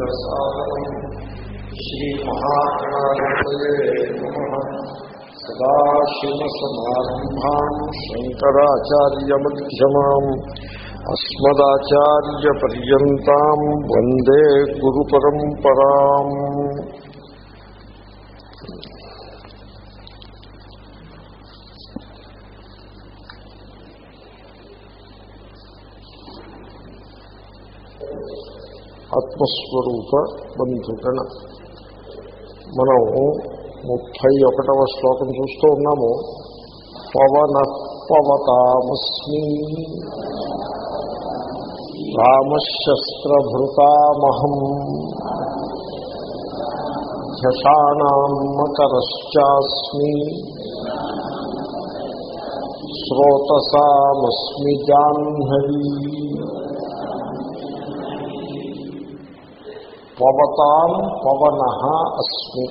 శ్రీలక్ష్మీనరసింహసాగరం శ్రీమహాగణాధిపతయే నమ సదాశివసమారంభాం శంకరాచార్యమ్యమాం అస్మదాచార్యపర్యంతం వందే గురు పరంపరా ఆత్మస్వరూప బంధుగణ మనం ముప్పై ఒకటవ శ్లోకం చూస్తూ ఉన్నాము. పవన పవతామస్మి రామశస్త్రభృతామహం. ఝషాణం మకరశ్చాస్మి శ్రోతసామస్మి జాహ్నవీ. పవతాం పవన అస్మి.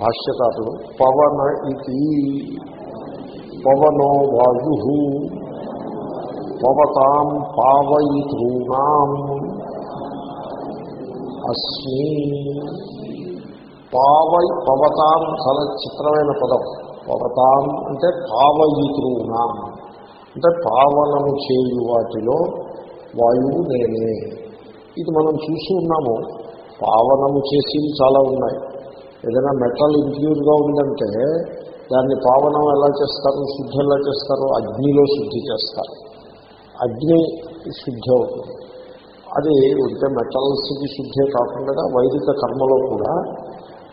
భాష్యకారుడు పవన ఇది పవనో వాయు పవతాం పావయితॄణాం అస్మి. పావై పవతాం చాలా చిత్రమైన పదం. పవతాం అంటే పావయితॄణాం. అంటే పావనము చేయు వాటిలో వాయువు నేనే. ఇది మనం చూసి ఉన్నాము. పావనము చేసేవి చాలా ఉన్నాయి. ఏదైనా మెటల్ ఇంప్యూర్గా ఉందంటే దాన్ని పావనం ఎలా చేస్తారు? శుద్ధి ఎలా చేస్తారు? అగ్నిలో శుద్ధి చేస్తారు. అగ్ని శుద్ధి అవుతుంది. అది ఉంటే మెటల్స్కి శుద్ధే కాకుండా వైదిక కర్మలో కూడా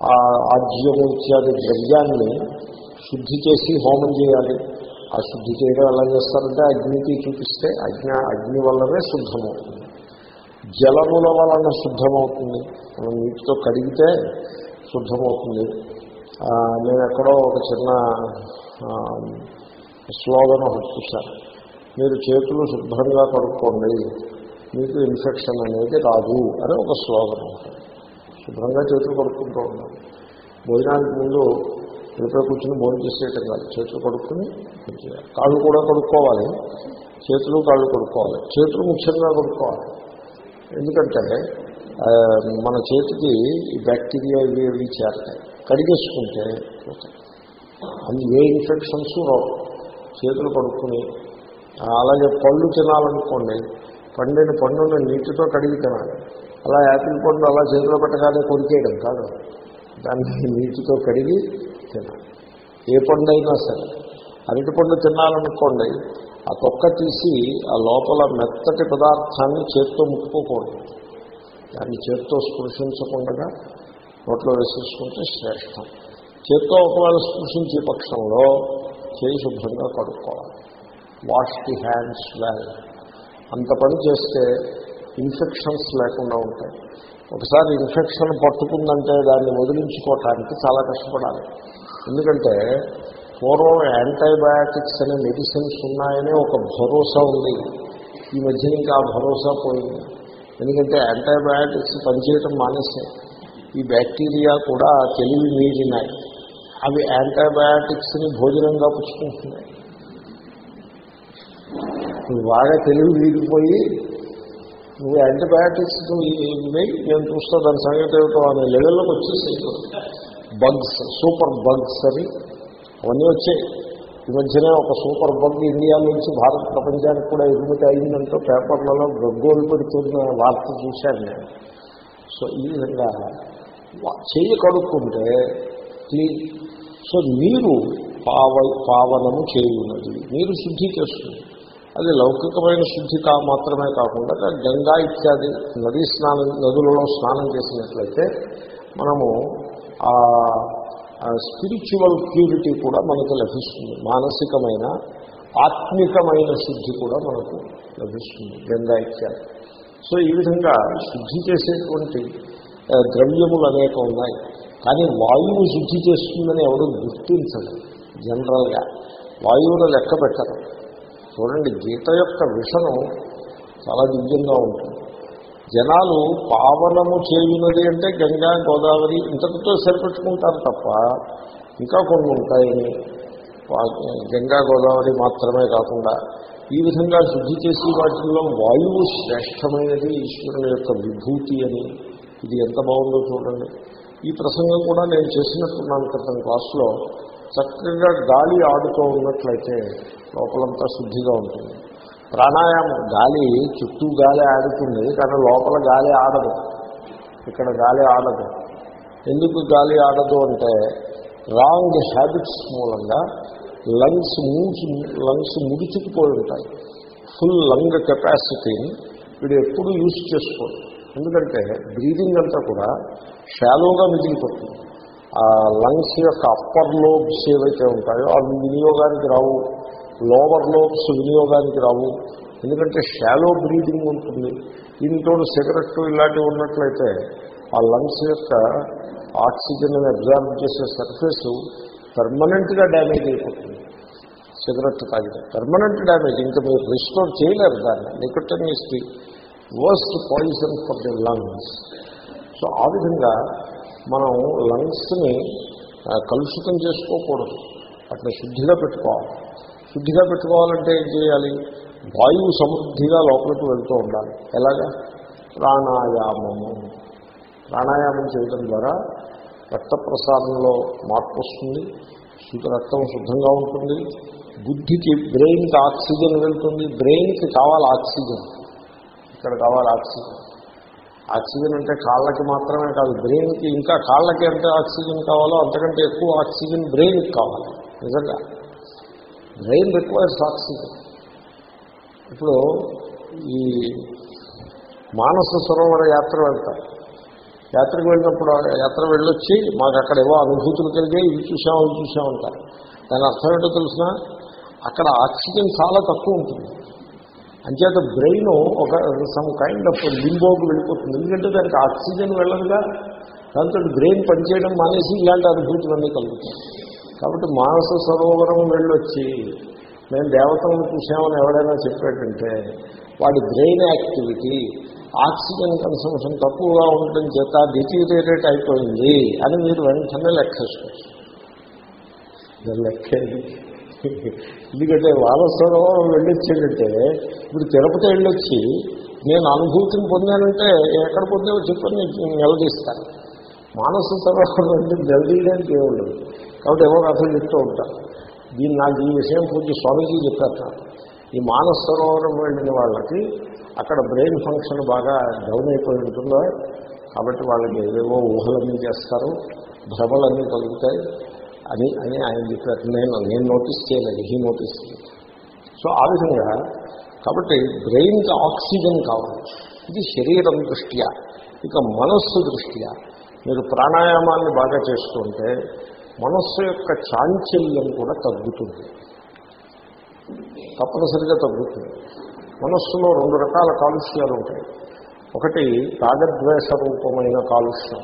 ఆ ఆజ్యము ఇత్యాది ద్రవ్యాన్ని శుద్ధి చేసి హోమం చేయాలి. ఆ శుద్ధి చేయడం ఎలా చేస్తారంటే అగ్నికి చూపిస్తే అగ్ని అగ్ని వల్లనే శుద్ధమవుతుంది. జలముల వలన శుద్ధమవుతుంది. మనం నీటితో కడిగితే శుద్ధమవుతుంది. నేను ఎక్కడో ఒక చిన్న స్లోగన్ ఒకటి చూశాను. మీరు చేతులు శుభ్రంగా కడుక్కోండి. మీకు ఇన్ఫెక్షన్ అనేది రాదు అని ఒక స్లోగన్ ఉంటుంది శుభ్రంగా చేతులు కడుక్కుంటూ ఉన్నాం భోజనానికి ముందు ఇంట్లో కూర్చొని భోజనం చేసేయటం కాదు. చేతులు కడుక్కుని కాళ్ళు కూడా కడుక్కోవాలి. చేతులు కాళ్ళు కడుక్కోవాలి. చేతులు ముఖ్యంగా కడుక్కోవాలి. ఎందుకంటే మన చేతికి ఈ బ్యాక్టీరియా ఇవి ఇవి చేరతాయి. కడిగేసుకుంటే అది ఏ ఇన్ఫెక్షన్స్ రావు. చేతులు కడుక్కుని అలాగే పళ్ళు తినాలనుకోండి పండిన పండుని నీటితో కడిగి తినాలి. అలా యాపిల్ పండు అలా చేతిలో పెట్టగానే కొరికేయడం కాదు. దాన్ని నీటితో కడిగి తినాలి. ఏ పండు అయినా సరే. అరటి పండు తినాలనుకోండి ఆ తొక్క తీసి ఆ లోపల మెత్తటి పదార్థాన్ని చేత్తో ముట్టుకోకూడదు. దాన్ని చేత్తో స్పృశించకుండా నోట్లో వేసేసుకుంటే శ్రేష్టం. చేత్తో ఒకవేళ స్పృశించే పక్షంలో చేయి శుభ్రంగా కడుక్కోవాలి. వాష్ ది హ్యాండ్స్ వెల్ అంత పని చేస్తే ఇన్ఫెక్షన్స్ లేకుండా ఉంటాయి. ఒకసారి ఇన్ఫెక్షన్ పట్టుకుందంటే దాన్ని వదిలించుకోవటానికి చాలా కష్టపడాలి. ఎందుకంటే పూర్వం యాంటీబయాటిక్స్ అనే మెడిసిన్స్ ఉన్నాయనే ఒక భరోసా ఉంది. ఈ మధ్యన ఇంకా ఆ భరోసా పోయింది. ఎందుకంటే యాంటీబయాటిక్స్ పనిచేయటం మానేసాయి ఈ బ్యాక్టీరియా కూడా తెలివి మీరినాయి. అవి యాంటీబయాటిక్స్ని భోజనంగా పుచ్చుకుంటున్నాయి. నువ్వు బాగా తెలివి వీగిపోయి నువ్వు యాంటీబయాటిక్స్ ఇవి నేను చూస్తా దాని సంగతి ఏమిటో అనే లెవెల్లోకి వచ్చేసి బగ్స్ సూపర్ బగ్స్ అని అవన్నీ వచ్చాయి ఈ మధ్యనే ఒక సూపర్ బగ్ ఇండియా నుంచి భారత ప్రపంచానికి కూడా ఎగుమతి అయిందంటూ పేపర్లలో గగ్గోలు పెడుతున్న వార్త చూశాను నేను. సో ఈ విధంగా చెయ్యి కడుక్కుంటే క్లీన్ సో నీరు పావ పావనము చేయున్నది నీరు శుద్ధి చేస్తుంది. అది లౌకికమైన శుద్ధి కా మాత్రమే కాకుండా గంగా ఇత్యాది నదీ స్నానం నదులలో స్నానం చేసినట్లయితే మనము స్పిరిచువల్ ప్యూరిటీ కూడా మనకు లభిస్తుంది. మానసికమైన ఆత్మికమైన శుద్ధి కూడా మనకు లభిస్తుంది. గంగా ఇత్యాది సో ఈ విధంగా శుద్ధి చేసేటువంటి ద్రవ్యములు అనేక ఉన్నాయి. కానీ వాయువు శుద్ధి చేస్తుందని ఎవరు గుర్తించరు. జనరల్గా వాయువును లెక్క పెట్టరు. చూడండి గీత యొక్క విషను చాలా దివ్యంగా ఉంటుంది. జనాలు పావనము చేయున్నది అంటే గంగా గోదావరి ఇంతటితో సరిపెట్టుకుంటారు తప్ప ఇంకా కొన్ని ఉంటాయని గంగా గోదావరి మాత్రమే కాకుండా ఈ విధంగా శుద్ధి చేసి వాటిల్లో వాయువు శ్రేష్టమైనది ఈశ్వరుని యొక్క విభూతి అని. ఇది ఎంత బాగుందో చూడండి. ఈ ప్రసంగం కూడా నేను చేసినట్టున్నాను క్రితం క్లాస్లో. చక్కగా గాలి ఆడుతూ ఉన్నట్లయితే లోపలంతా శుద్ధిగా ఉంటుంది. ప్రాణాయామం. గాలి చుట్టూ గాలి ఆడుతుంది కానీ లోపల గాలి ఆడదు. ఇక్కడ గాలి ఆడదు. ఎందుకు గాలి ఆడదు అంటే రాంగ్ హ్యాబిట్స్ మూలంగా లంగ్స్ మూసి లంగ్స్ ముడిచుకుపోయి ఉంటాయి. ఫుల్ లంగ్ కెపాసిటీని వీడు ఎప్పుడు యూజ్ చేసుకోడు. ఎందుకంటే బ్రీదింగ్ అంతా కూడా షాలోగా మిగిలిపోతుంది. ఆ లంగ్స్ యొక్క అప్పర్ లోబ్స్ ఏవైతే ఉంటాయో అవి వినియోగానికి రావు. లోవర్ లోబ్స్ వినియోగానికి రావు. ఎందుకంటే షాలో బ్రీదింగ్ ఉంటుంది. దీంతో సిగరెట్ ఇలాంటివి ఉన్నట్లయితే ఆ లంగ్స్ యొక్క ఆక్సిజన్ అబ్జార్బ్ చేసే సర్ఫేస్ పర్మనెంట్గా డ్యామేజ్ అయిపోతుంది. సిగరెట్ తాగితే పర్మనెంట్ డ్యామేజ్ ఇంకా మీరు రిస్టోర్ చేయలేరు దాన్ని. Nicotine is the worst poison for the lungs so ఆ విధంగా మనం లంగ్స్ని కలుషితం చేసుకోకూడదు. అట్లా శుద్ధిగా పెట్టుకోవాలి. శుద్ధిగా పెట్టుకోవాలంటే ఏం చేయాలి? వాయువు సమృద్ధిగా లోపలికి వెళ్తూ ఉండాలి. ఎలాగా? ప్రాణాయామము. ప్రాణాయామం చేయడం ద్వారా రక్త ప్రసారంలో మార్పు వస్తుంది రక్తం శుద్ధంగా ఉంటుంది బుద్ధికి బ్రెయిన్కి ఆక్సిజన్ వెళ్తుంది. బ్రెయిన్కి కావాలి ఆక్సిజన్. ఇక్కడ కావాలి ఆక్సిజన్. ఆక్సిజన్ అంటే కాళ్ళకి మాత్రమే కాదు బ్రెయిన్కి ఇంకా కాళ్ళకి ఎంత ఆక్సిజన్ కావాలో అంతకంటే ఎక్కువ ఆక్సిజన్ బ్రెయిన్కి కావాలి. నిజంగా. బ్రెయిన్ రిక్వైర్స్ ఆక్సిజన్ ఇప్పుడు ఈ మానస సరోవర యాత్ర వెళ్తారు యాత్రకు వెళ్ళినప్పుడు యాత్ర వెళ్ళొచ్చి మాకు అక్కడ ఏవో అనుభూతులు కలిగే ఇవి చూసాం ఇవి చూసాం అంటారు. దాని అర్థం ఏంటో తెలిసిన? అక్కడ ఆక్సిజన్ చాలా తక్కువ ఉంటుంది. అంచేత బ్రెయిన్ ఒక సమ్ కైండ్ ఆఫ్ లింబోకి వెళ్ళిపోతుంది. ఎందుకంటే దానికి ఆక్సిజన్ వెళ్ళదుగా దాంతో బ్రెయిన్ పనిచేయడం మానేసి ఇలాంటి అనుభూతులన్నీ కలుగుతాయి. కాబట్టి మానస సరోవరం వెళ్ళొచ్చి మేము దేవతలను చూసామని ఎవడైనా చెప్పాడంటే వాడి బ్రెయిన్ యాక్టివిటీ ఆక్సిజన్ కన్సంప్షన్ తక్కువగా ఉండటం చేత డిటీరియరేట్ అయిపోయింది అని మీరు వెంటనే లెక్కేసుకోవచ్చు దాని లెక్క ఎందుకంటే వారసరోవరం వెళ్ళొచ్చేటంటే ఇప్పుడు తిరుపతి వెళ్ళొచ్చి నేను అనుభూతిని పొందానంటే ఎక్కడ పొందేవో చెప్పని నిలదీస్తాను మానస సరోవరం అంటే నిలదీయడానికి ఏముండదు కాబట్టి ఏమో కథలు చెప్తూ ఉంటాను దీన్ని నాకు ఈ విషయం పూజ స్వామీజీ చెప్పారు ఈ మానస సరోవరం వెళ్ళిన వాళ్ళకి అక్కడ బ్రెయిన్ ఫంక్షన్ బాగా డౌన్ అయిపోయి ఉంటుందో? కాబట్టి వాళ్ళకి ఏవేవో ఊహలన్నీ చేస్తారు. భ్రమలన్నీ కలుగుతాయి అని అని ఆయన చెప్పారు. నేను నేను నోటీస్ చేయలేదు హీ నోటీస్ చేయలేదు. సో ఆ విధంగా కాబట్టి బ్రెయిన్కి ఆక్సిజన్ కావాలి ఇది శరీరం దృష్ట్యా ఇక మనస్సు దృష్ట్యా. మీరు ప్రాణాయామాన్ని బాగా చేస్తుంటే మనస్సు యొక్క చాంచల్యం కూడా తగ్గుతుంది. తప్పనిసరిగా తగ్గుతుంది. మనస్సులో రెండు రకాల కాలుష్యాలు ఉంటాయి. ఒకటి రాగద్వేష రూపమైన కాలుష్యం.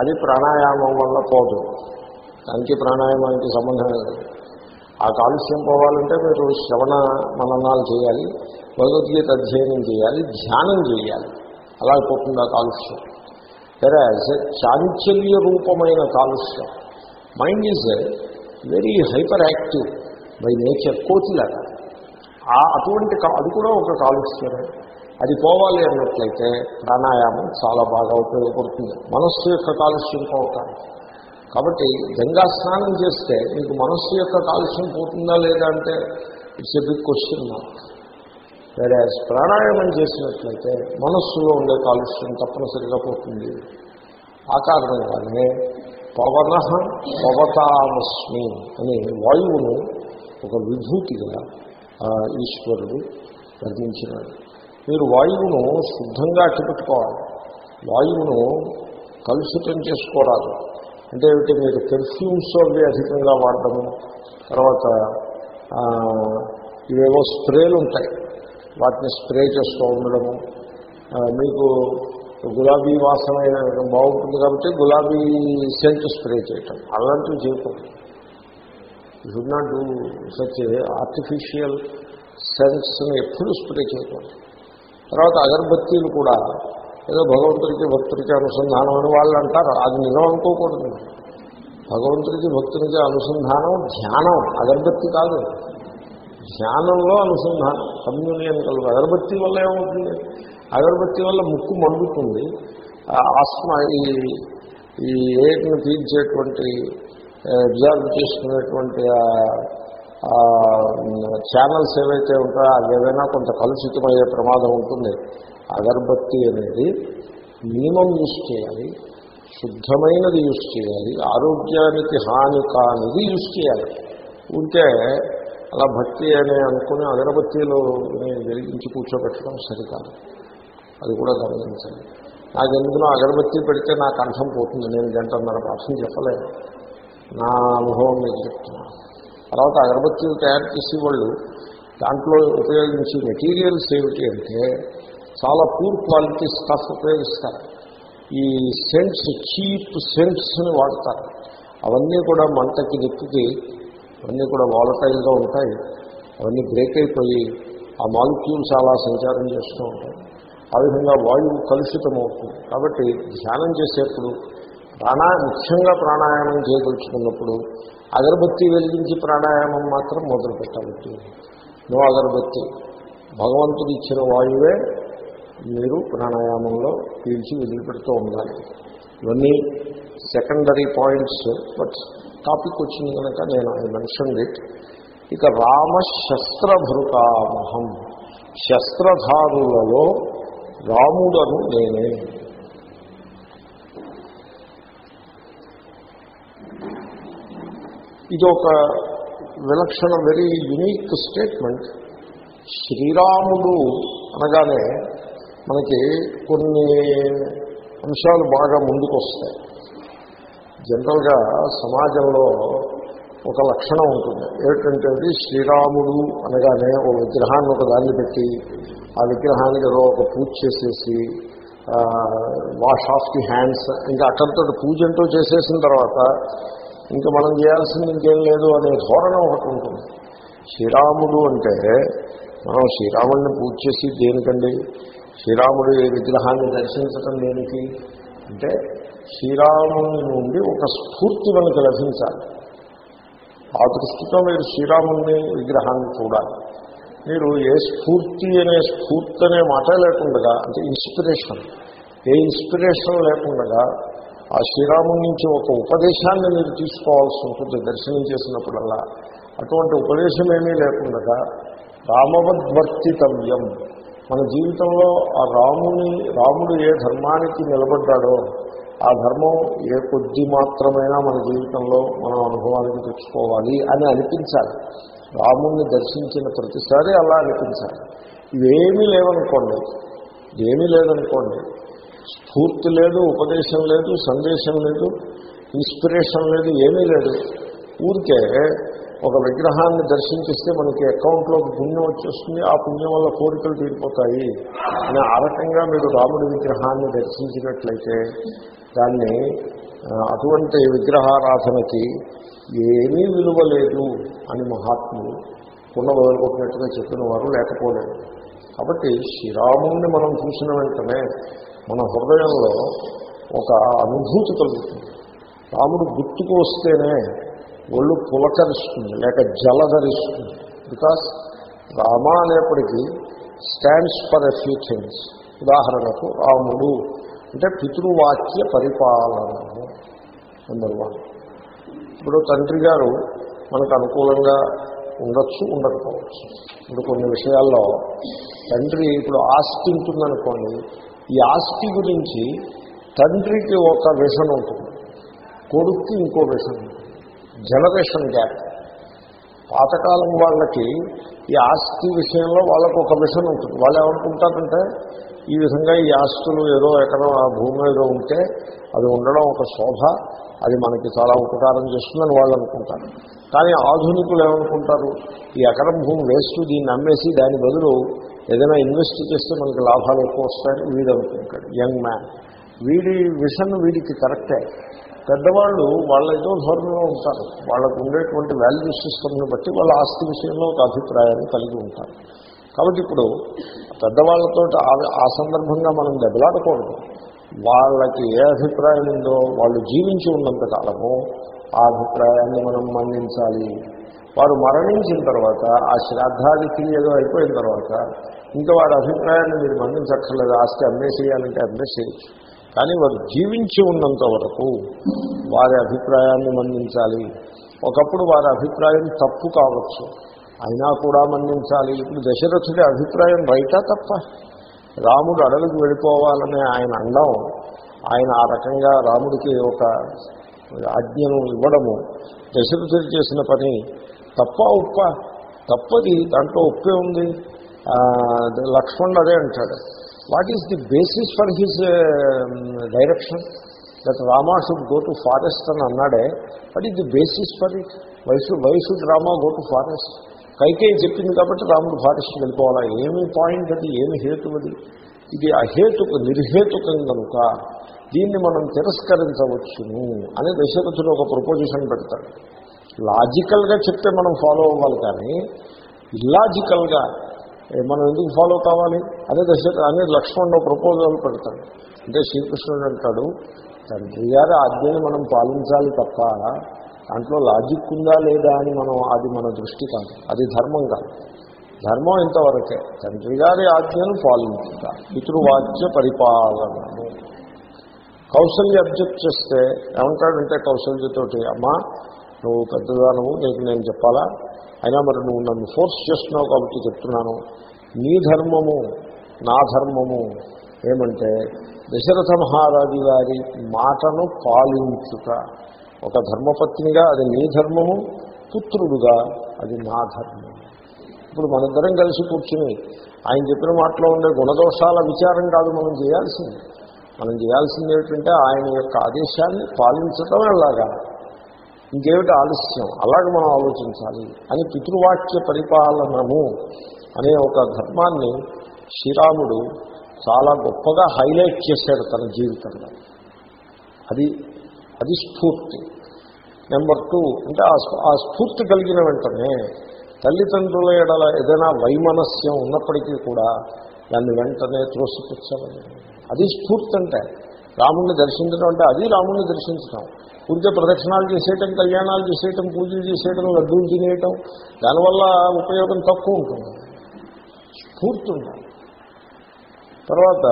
అది ప్రాణాయామం వల్ల పోదు. దానికి ప్రాణాయామానికి సంబంధం లేదు. ఆ కాలుష్యం పోవాలంటే మీరు శ్రవణ మననాలు చేయాలి భగవద్గీత అధ్యయనం చేయాలి ధ్యానం చేయాలి. అలా పోతుంది ఆ కాలుష్యం. సరే చాంచల్య రూపమైన కాలుష్యం. Mind is very hyper active by nature కోతిలాగా. అటువంటి కా- అది కూడా ఒక కాలుష్యమే. అది పోవాలి అన్నట్లయితే ప్రాణాయామం చాలా బాగా ఉపయోగపడుతుంది. మనస్సు యొక్క కాలుష్యం పోవటానికి కాబట్టి గంగా స్నానం చేస్తే మీకు మనస్సు యొక్క కాలుష్యం పోతుందా లేదా అంటే it's a big question mark వేరే ప్రాణాయామం చేసినట్లయితే మనస్సులో ఉండే కాలుష్యం తప్పనిసరిగా పోతుంది. ఆ కారణంగానే పవన పవతామస్మి అని వాయువును ఒక విభూతిగా ఈశ్వరుడు వర్ణించినాడు మీరు వాయువును శుద్ధంగా అట్టిపెట్టుకోవాలి. వాయువును కలుషితం చేసుకోరాదు. అంటే ఏమిటి? మీరు పెర్ఫ్యూమ్స్ అవి అధికంగా వాడటము తర్వాత ఇవేవో స్ప్రేలు ఉంటాయి వాటిని స్ప్రే చేస్తూ ఉండడము మీకు గులాబీ వాసన బాగుంటుంది కాబట్టి గులాబీ సెంట్ స్ప్రే చేయటం. అలాంటివి చేయకూడదు. Should not do such artificial సెన్స్ని ఎప్పుడు స్ప్రే చేయకూడదు. తర్వాత అగరబత్తీలు కూడా ఏదో భగవంతుడికి భక్తుడికి అనుసంధానం అని వాళ్ళు అంటారు. అది నిజం అనుకోకూడదు. భగవంతుడికి భక్తుడికి అనుసంధానం ధ్యానం. అగరబత్తి కాదు. ధ్యానంలో అనుసంధానం. కమ్యూనియన్ కలుగు అగరబత్తి వల్ల ఏమవుతుంది? అగరబత్తి వల్ల ముక్కు మండుతుంది. ఆస్మా ఈ ఈ ఎయిర్ని పీల్చేటువంటి అబ్జర్వ్ చేసుకునేటువంటి ఛానల్స్ ఏవైతే ఉంటాయో అవి ఏవైనా కొంత కలుషితమయ్యే ప్రమాదం ఉంటుంది. అగరబత్తి అనేది మినిమం యూజ్ చేయాలి. శుద్ధమైనది యూజ్ చేయాలి. ఆరోగ్యానికి హాని కానిది యూజ్ చేయాలి. ఉంటే అలా భక్తి అని అనుకుని అగరబత్తీలు వెలిగించి కూర్చోబెట్టడం సరికాదు. అది కూడా గమనించండి. నాకు ఎందుకునో అగరబత్తి పెడితే నా కంఠం పోతుంది. నేను గంటన్నర పాఠం చెప్పలేను. నా అనుభవం మీకు చెప్తున్నాను తర్వాత అగరబత్తీలు తయారు చేసే వాళ్ళు దాంట్లో ఉపయోగించే మెటీరియల్స్ ఏమిటి అంటే చాలా పూర్ క్వాలిటీ స్టఫ్ ఉపయోగిస్తారు. ఈ సెంట్స్ చీప్ సెంట్స్ని వాడతారు. అవన్నీ కూడా మంటకి నిప్పుకి అవన్నీ కూడా వాలటైల్గా ఉంటాయి. అవన్నీ బ్రేక్ అయిపోయి ఆ మాలిక్యూల్స్ అలా సంచారం చేస్తూ ఉంటాయి. ఆ విధంగా వాయువు కలుషితమవుతుంది. కాబట్టి ధ్యానం చేసేప్పుడు ప్రాణా ముఖ్యంగా ప్రాణాయామం చేయదలుచుకున్నప్పుడు అగరబత్తి వెలిగించి ప్రాణాయామం మాత్రం మొదలు పెట్టాలి నో అగరబత్తి భగవంతుడు ఇచ్చిన వాయువే మీరు ప్రాణాయామంలో పీల్చి వదిలిపెడుతూ ఉండాలి. ఇవన్నీ సెకండరీ పాయింట్స్ బట్ టాపిక్ వచ్చింది కనుక నేను ఐ మెన్షన్ ఇట్ ఇక రామశస్త్రభృతామహం. శస్త్రధారులలో రాముడను నేనే. ఇది ఒక విలక్షణ వెరీ యునీక్ స్టేట్మెంట్ శ్రీరాముడు అనగానే మనకి కొన్ని అంశాలు బాగా ముందుకు వస్తాయి జనరల్గా సమాజంలో ఒక లక్షణం ఉంటుంది. ఏమిటంటే అది శ్రీరాముడు అనగానే ఒక విగ్రహాన్ని ఒక దాన్ని పెట్టి ఆ విగ్రహానికి ఏదో ఒక పూజ చేసేసి వాష్ ఆఫ్ ది హ్యాండ్స్ ఇంకా అక్కడితో పూజ చేసేసిన తర్వాత ఇంకా మనం చేయాల్సింది ఇంకేం లేదు అనే ధోరణం ఒకటి ఉంటుంది. శ్రీరాముడు అంటే మనం శ్రీరాముడిని పూజ చేసి దేనికండి? శ్రీరాముడి విగ్రహాన్ని దర్శించటం దేనికి? అంటే శ్రీరాముని నుండి ఒక స్ఫూర్తి మనకి లభించాలి. ఆ దృష్టితో మీరు శ్రీరాముని విగ్రహాన్ని చూడాలి. మీరు ఏ స్ఫూర్తి అనే స్ఫూర్తి అనే మాట లేకుండా అంటే ఇన్స్పిరేషన్ ఏ ఇన్స్పిరేషన్ లేకుండా ఆ శ్రీరాముడి నుంచి ఒక ఉపదేశాన్ని మీరు తీసుకోవాల్సి ఉంటుంది దర్శనం చేసినప్పుడల్లా. అటువంటి ఉపదేశం ఏమీ లేకుండా రామవద్వర్తితవ్యం. మన జీవితంలో ఆ రాముని రాముడు ఏ ధర్మానికి నిలబడ్డాడో ఆ ధర్మం ఏ కొద్ది మాత్రమైనా మన జీవితంలో మనం అనుభవానికి తెచ్చుకోవాలి అని అనిపించాలి. రాముణ్ణి దర్శించిన ప్రతిసారి అలా అనిపించాలి. ఇవేమీ లేవనుకోండి ఏమీ లేదనుకోండి స్ఫూర్తి లేదు ఉపదేశం లేదు సందేశం లేదు ఇన్స్పిరేషన్ లేదు ఏమీ లేదు. ఊరికే ఒక విగ్రహాన్ని దర్శించిస్తే మనకి అకౌంట్లోకి పుణ్యం వచ్చేస్తుంది ఆ పుణ్యం వల్ల కోరికలు తీరిపోతాయి అని ఆ రకంగా మీరు రాముడి విగ్రహాన్ని దర్శించినట్లయితే దాన్ని అటువంటి విగ్రహారాధనకి ఏమీ విలువ లేదు అని మహాత్ములు ఉన్న చెప్పిన వారు లేకపోలేదు. కాబట్టి శ్రీరాముణ్ణి మనం చూసిన వెంటనే మన హృదయంలో ఒక అనుభూతి కలుగుతుంది. రాముడు గుర్తుకు వస్తేనే ఒళ్ళు పులకరిస్తుంది లేక జలధరిస్తుంది బికాస్ రామ అనేప్పటికీ stands for a few things ఉదాహరణకు రాముడు అంటే పితృవాక్య పరిపాలనము నెంబర్ వన్ ఇప్పుడు తండ్రి గారు మనకు అనుకూలంగా ఉండొచ్చు ఉండకపోవచ్చు. ఇప్పుడు కొన్ని విషయాల్లో తండ్రి ఇప్పుడు ఆస్తి ఉంటుందనుకోండి ఈ ఆస్తి గురించి తండ్రికి ఒక విషయం ఉంటుంది కొడుక్కి ఇంకో విషయం ఉంటుంది. Generation gap. పాతకాలం వాళ్ళకి ఈ ఆస్తి విషయంలో వాళ్ళకు ఒక మిషన్ ఉంటుంది. వాళ్ళు ఏమనుకుంటారంటే ఈ విధంగా ఈ ఆస్తులు ఏదో ఎకరం ఆ భూమి ఏదో ఉంటే అది ఉండడం ఒక శోభ అది మనకి చాలా ఉపకారం చేస్తుందని వాళ్ళు అనుకుంటారు. కానీ ఆధునికులు ఏమనుకుంటారు ఈ ఎకరం భూమి వేస్ట్ దీన్ని అమ్మేసి దాని బదులు ఏదైనా ఇన్వెస్ట్ చేస్తే మనకి లాభాలు ఎక్కువ వస్తాయని వీడు అనుకుంటాడు యంగ్ మ్యాన్. వీడి విషన్ వీడికి కరెక్టే. పెద్దవాళ్ళు వాళ్ళ ఏదో ధోరణిలో ఉంటారు. వాళ్ళకు ఉండేటువంటి వాల్యూ సిస్టమ్ని బట్టి వాళ్ళ ఆస్తి విషయంలో ఒక అభిప్రాయాన్ని కలిగి ఉంటారు. కాబట్టి ఇప్పుడు పెద్దవాళ్ళతో ఆ సందర్భంగా మనం దెబ్బలాడకూడదు. వాళ్ళకి ఏ అభిప్రాయం ఉందో వాళ్ళు జీవించి ఉన్నంత కాలము ఆ అభిప్రాయాన్ని మనం మన్నించాలి. వారు మరణించిన తర్వాత ఆ శ్రాద్ధాది క్రియలు అయిపోయిన తర్వాత ఇంకా వారి అభిప్రాయాన్ని మీరు మన్నించక్కర్లేదు. ఆస్తి అమ్మేసేయాలంటే అమ్మేసేయచ్చు కానీ వారు జీవించి ఉన్నంత వరకు వారి అభిప్రాయాన్ని మన్నించాలి ఒకప్పుడు వారి అభిప్రాయం తప్పు కావచ్చు. అయినా కూడా మన్నించాలి ఇప్పుడు దశరథుడి అభిప్రాయం రైటా తప్ప? రాముడు అడవికి వెళ్ళిపోవాలని ఆయన అండం ఆయన ఆ రకంగా రాముడికి ఒక ఆజ్ఞను ఇవ్వడము దశరథుడు చేసిన పని తప్ప ఉప్ప? తప్పది. దాంట్లో ఉప్పే ఉంది. లక్ష్మణ్ లక్ష్మణుడు అదే అంటాడు. What is the basis for his uh, um, direction? That Rama should go to forest అని అన్నాడే. What is the basis for it? Why should why should Rama go to forest? Kaikeyi చెప్పింది కాబట్టి రాముడు ఫారెస్ట్కి వెళ్ళిపోవాలా? ఏమి పాయింట్ అది? ఏమి హేతు అది? ఇది అహేతుకు నిర్హేతుకం కనుక దీన్ని మనం తిరస్కరించవచ్చును అని దశరథుడు ఒక ప్రపోజిషన్ పెడతాడు. లాజికల్గా చెప్తే మనం ఫాలో అవ్వాలి కానీ ఇల్లాజికల్గా మనం ఎందుకు ఫాలో కావాలి? అదే దశ అనే లక్ష్మణుడు ప్రపోజల్ పెడతాడు. అంటే శ్రీకృష్ణుడు అంటాడు తండ్రి గారి ఆజ్ఞని మనం పాలించాలి తప్ప దాంట్లో లాజిక్ ఉందా లేదా అని మనం అది మన దృష్టి కాదు. అది ధర్మం కాదు. ధర్మం ఇంతవరకే. తండ్రి గారి ఆజ్ఞను పాలించుట పితృవాచ్య పరిపాలనము. కౌశల్య అబ్జెక్ట్ చేస్తే ఏమంటాడంటే కౌశల్యతోటి అమ్మా నువ్వు పెద్దదానము నీకు నేను చెప్పాలా? అయినా మరి నువ్వు నన్ను ఫోర్స్ చేస్తున్నావు కాబట్టి చెప్తున్నాను. నీ ధర్మము నా ధర్మము ఏమంటే దశరథ మహారాజు గారి మాటను పాలించుట. ఒక ధర్మపత్నిగా అది నీ ధర్మము పుత్రుడుగా అది నా ధర్మము. ఇప్పుడు మనిద్దరం కలిసి కూర్చుని ఆయన చెప్పిన మాటలో ఉండే గుణదోషాల విచారం కాదు మనం చేయాల్సింది. మనం చేయాల్సింది ఏమిటంటే ఆయన యొక్క ఆదేశాన్ని పాలించటం ఎలాగా? ఇంకేమిటి ఆలస్యం? అలాగే మనం ఆలోచించాలి. అని పితృవాక్య పరిపాలనము అనే ఒక ధర్మాన్ని శ్రీరాముడు చాలా గొప్పగా హైలైట్ చేశాడు తన జీవితంలో. అది అది స్ఫూర్తి. నెంబర్ టూ అంటే ఆ స్ఫూర్తి కలిగిన వెంటనే తల్లిదండ్రుల ఎడల ఏదైనా వైమనస్యం ఉన్నప్పటికీ కూడా దాన్ని వెంటనే త్రోసిపుచ్చవాలి అది స్ఫూర్తి అంటే రాముణ్ణి దర్శించడం అంటే అది రాముణ్ణి దర్శించడం. పూజ ప్రదక్షిణాలు చేసేయటం కళ్యాణాలు చేసేయటం పూజలు చేసేయటం లడ్డూలు తినేయటం దానివల్ల ఉపయోగం తక్కువ ఉంటుంది. స్ఫూర్తి తర్వాత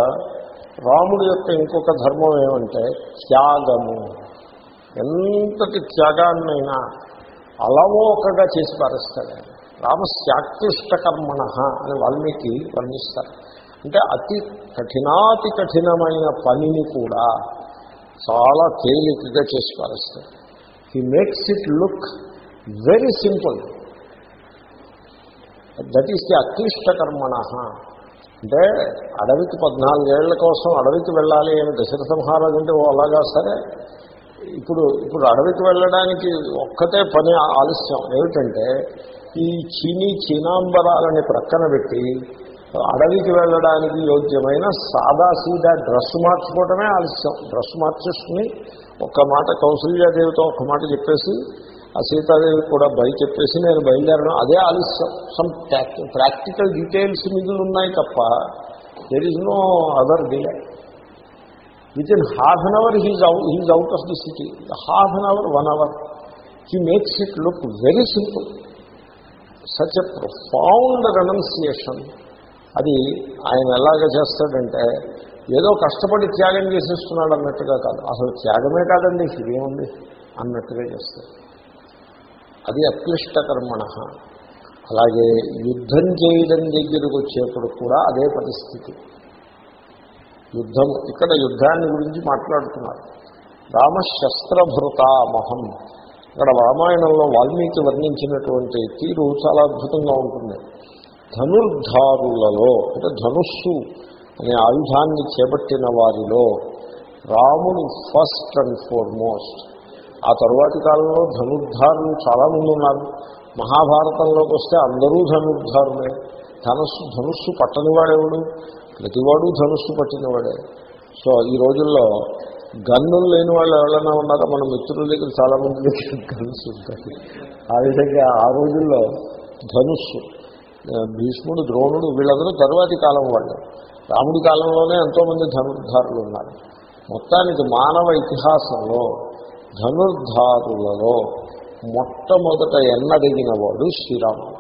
రాముడి యొక్క ఇంకొక ధర్మం ఏమంటే త్యాగము. ఎంతటి త్యాగాన్నైనా అలవోకగా చేసి పారేస్తాడు. రామ రామస్యాక్లిష్ట కర్మణ అని వాల్మీకి వర్ణిస్తారు. అంటే అతి కఠినాతి కఠినమైన పనిని కూడా చాలా తేలికగా చేసి పారేస్తాడు he makes it look very simple that is the అక్లిష్ట కర్మణ. అంటే అడవికి పద్నాలుగేళ్ళ కోసం అడవికి వెళ్ళాలి అని దశరథ మహారాజు అంటే ఓ అలాగా సరే. ఇప్పుడు ఇప్పుడు అడవికి వెళ్ళడానికి ఒక్కటే పని ఆలస్యం ఏమిటంటే ఈ చీనీ చీనాంబరాలని ప్రక్కన పెట్టి అడవికి వెళ్ళడానికి యోగ్యమైన సాదా సీదా డ్రెస్ మార్చుకోవటమే ఆలస్యం. డ్రెస్ మార్చేసుకుని ఒక్క మాట కౌసల్యాదేవితో ఒక్క మాట చెప్పేసి ఆ సీతాదేవి కూడా బయ చెప్పేసి నేను బయలుదేరడం అదే ఆలస్యం. సమ్ ప్రాక్టికల్ డీటెయిల్స్ మిగిలి ఉన్నాయి తప్ప there is no other delay within half an hour he's out he's out of the city half an hour one hour he makes it look very simple such a profound renunciation అది ఆయన ఎలాగ చేస్తాడంటే ఏదో కష్టపడి త్యాగం చేసేస్తున్నాడు అన్నట్టుగా కాదు. అసలు త్యాగమే కాదండి ఇదేముంది? అన్నట్టుగా చేస్తాడు. అది అక్లిష్ట కర్మణ. అలాగే యుద్ధం చేయడం దగ్గరకు వచ్చేప్పుడు కూడా అదే పరిస్థితి. యుద్ధం ఇక్కడ యుద్ధాన్ని గురించి మాట్లాడుతున్నారు. రామశస్త్రభృతామహం ఇక్కడ రామాయణంలో వాల్మీకి వర్ణించినటువంటి తీరు చాలా అద్భుతంగా ఉంటుంది. ధనుర్ధారులలో అంటే ధనుస్సు అనే ఆయుధాన్ని చేపట్టిన వారిలో రాముడు ఫస్ట్ అండ్ ఫార్మోస్ట్ ఆ తరువాతి కాలంలో ధనుర్ధారులు చాలామంది ఉన్నారు. మహాభారతంలోకి వస్తే అందరూ ధనుర్ధారులే. ధనుస్సు ధనుస్సు పట్టనివాడేవాడు ప్రతివాడు ధనుస్సు పట్టినవాడే సో ఈ రోజుల్లో గన్నులు లేని వాళ్ళు ఎవరైనా ఉన్నారో? మన మిత్రుల దగ్గర చాలామంది దగ్గర గన్స్ ఉంటాయి. ఆ విధంగా ఆ రోజుల్లో ధనుస్సు భీష్ముడు ద్రోణుడు వీళ్ళందరూ తరువాతి కాలం వాళ్ళు. రాముడి కాలంలోనే ఎంతోమంది ధనుర్ధారులు ఉన్నారు. మొత్తానికి మానవ ఇతిహాసంలో ధనుర్ధారులలో మొట్టమొదట ఎన్నడిగిన వాడు శ్రీరాముడు.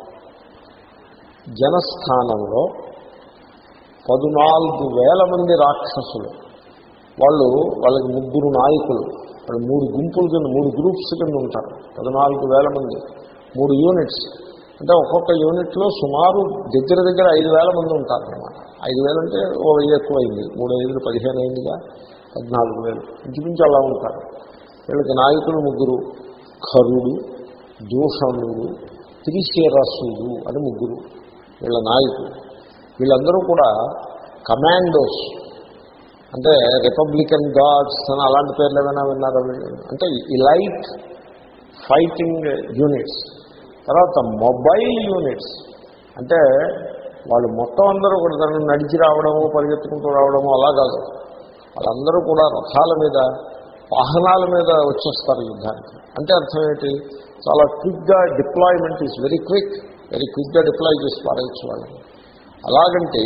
జనస్థానంలో పదునాలుగు వేల మంది రాక్షసులు. వాళ్ళు వాళ్ళకి ముగ్గురు నాయకులు. వాళ్ళు మూడు గుంపులు కింద మూడు గ్రూప్స్ కింద ఉంటారు. పద్నాలుగు వేల మంది. మూడు యూనిట్స్. అంటే ఒక్కొక్క యూనిట్లో సుమారు దగ్గర దగ్గర ఐదు వేల మంది ఉంటారనమాట ఐదు వేలు అంటే ఓ వెయ్యి ఎక్కువైంది. మూడు ఐదు పదిహేను అయిందిగా పద్నాలుగు వేలు. ఇంచుమించి అలా ఉంటారు. వీళ్ళకి నాయకులు ముగ్గురు ఖరుడు దూషణుడు త్రిశీరసుడు అని ముగ్గురు వీళ్ళ నాయకులు. వీళ్ళందరూ కూడా కమాండోస్ అంటే రిపబ్లికన్ గార్డ్స్ అని అలాంటి పేర్లు ఏమైనా విన్నారా అంటే ఇలైట్ ఫైటింగ్ యూనిట్స్. తర్వాత మొబైల్ యూనిట్స్. అంటే వాళ్ళు మొత్తం అందరూ కూడా దాన్ని నడిచి రావడము పరిగెత్తుకుంటూ రావడము అలా కాదు. వాళ్ళందరూ కూడా రథాల మీద వాహనాల మీద వచ్చేస్తారు యుద్ధానికి. అంటే అర్థం ఏంటి? చాలా క్విక్గా deployment is very quick very క్విక్గా డిప్లాయ్ చేసి పారేయచ్చు వాళ్ళని. అలాగంటే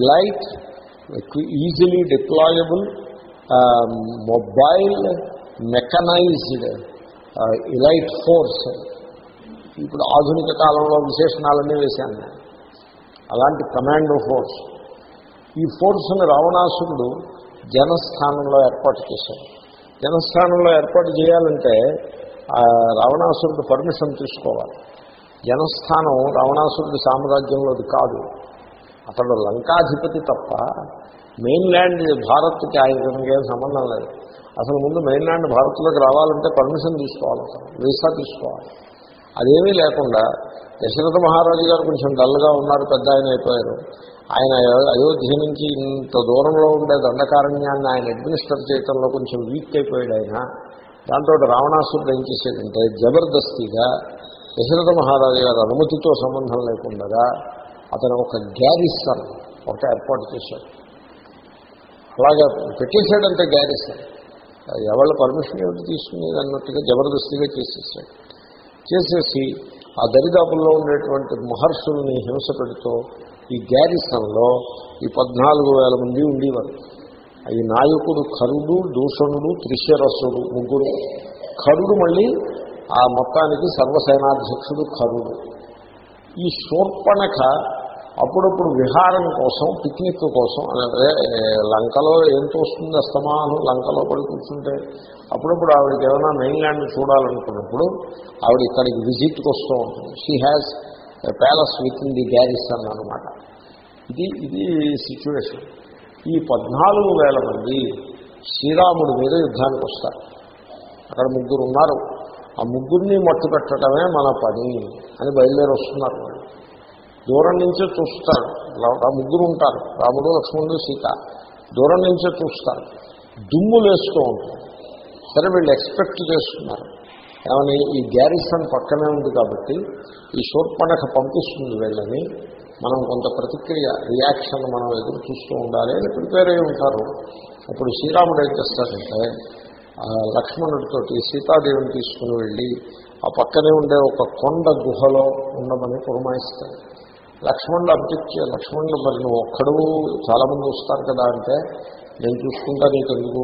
elite easily deployable mobile mechanized elite force ఇప్పుడు ఆధునిక కాలంలో విశేషణాలన్నీ వేశాను అలాంటి కమాండో ఫోర్స్. ఈ ఫోర్స్ని రావణాసురుడు జనస్థానంలో ఏర్పాటు చేశాడు. జనస్థానంలో ఏర్పాటు చేయాలంటే రావణాసురుడు పర్మిషన్ తీసుకోవాలి. జనస్థానం రావణాసురుడి సామ్రాజ్యంలోది కాదు. అతడు లంకాధిపతి తప్ప మెయిన్ల్యాండ్ భారత్కి ఆయనకి సంబంధం లేదు. అసలు ముందు మెయిన్ల్యాండ్ భారత్లోకి రావాలంటే పర్మిషన్ తీసుకోవాలి అసలు వీసా తీసుకోవాలి. అదేమీ లేకుండా దశరథ మహారాజు గారు కొంచెం డల్గా ఉన్నారు పెద్ద ఆయన అయిపోయారు. ఆయన అయోధ్య నుంచి ఇంత దూరంలో ఉండే దండకారణ్యాన్ని ఆయన అడ్మినిస్టర్ చేయటంలో కొంచెం వీక్ అయిపోయాడు ఆయన. దాంతో రావణాసురుడు ఏం చేసేదంటే జబర్దస్తిగా దశరథ మహారాజు గారి అనుమతితో సంబంధం లేకుండా అతను ఒక గ్యారిసన్ ఒకటి ఏర్పాటు చేశాడు. అలాగే పెట్టేశాడంటే గ్యారిసన్ ఎవరి పర్మిషన్ ఏమిటి తీసుకునేది అన్నట్టుగా జబర్దస్తిగా చేసేసాడు. చేసేసి ఆ దరిదాపుల్లో ఉండేటువంటి మహర్షుల్ని హింస పెడుతూ ఈ గ్యారిసన్లో ఈ పద్నాలుగు వేల మంది ఉండేవారు. ఈ నాయకుడు ఖరుడు దూషణుడు త్రిశరసుడు ముగ్గురు. ఖరుడు మళ్ళీ ఆ మొత్తానికి సర్వసేనాధ్యక్షుడు ఖరుడు. ఈ శూర్పణఖ అప్పుడప్పుడు విహారం కోసం పిక్నిక్ కోసం అదే లంకలో ఏం తోస్తుంది అస్తమానం? లంకలో పడి కూర్చుంటే అప్పుడప్పుడు ఆవిడకి ఏమైనా మెయిన్లాండ్ చూడాలనుకున్నప్పుడు ఆవిడ ఇక్కడికి విజిట్కి వస్తూ ఉంటుంది. She has palace within the garrison అనమాట ఇది ఇది సిచ్యువేషన్ ఈ పద్నాలుగు వేల మంది శ్రీరాముడి మీద యుద్ధానికి వస్తారు. అక్కడ ముగ్గురు ఉన్నారు ఆ ముగ్గురిని మట్టు పెట్టడమే మన పని అని బయలుదేరి వస్తున్నారు. దూరం నుంచే చూస్తారు. ముగ్గురు ఉంటారు. రాముడు లక్ష్మణుడు సీత. దూరం నుంచే చూస్తారు. దుమ్ము లేస్తూ సరే వీళ్ళు ఎక్స్పెక్ట్ చేస్తున్నారు. ఏమని? ఈ గ్యారిసన్ పక్కనే ఉంది కాబట్టి ఈ శోర్పణక పంపిస్తుంది వీళ్ళని. మనం కొంత ప్రతిక్రియ రియాక్షన్ మనం ఎదురు చూస్తూ ఉండాలి అని ప్రిపేర్ అయి ఉంటారు. అప్పుడు శ్రీరాముడు ఏం చేస్తాడంటే ఆ లక్ష్మణుడితోటి సీతాదేవిని తీసుకుని వెళ్ళి ఆ పక్కనే ఉండే ఒక కొండ గుహలో ఉండమని పురమాయిస్తాడు. లక్ష్మణుడు అబ్జెక్ట్ లక్ష్మణుడు మరి నువ్వు ఒక్కడు చాలామంది వస్తారు కదా అంటే నేను చూసుకుంటా నీకు ఎందుకు?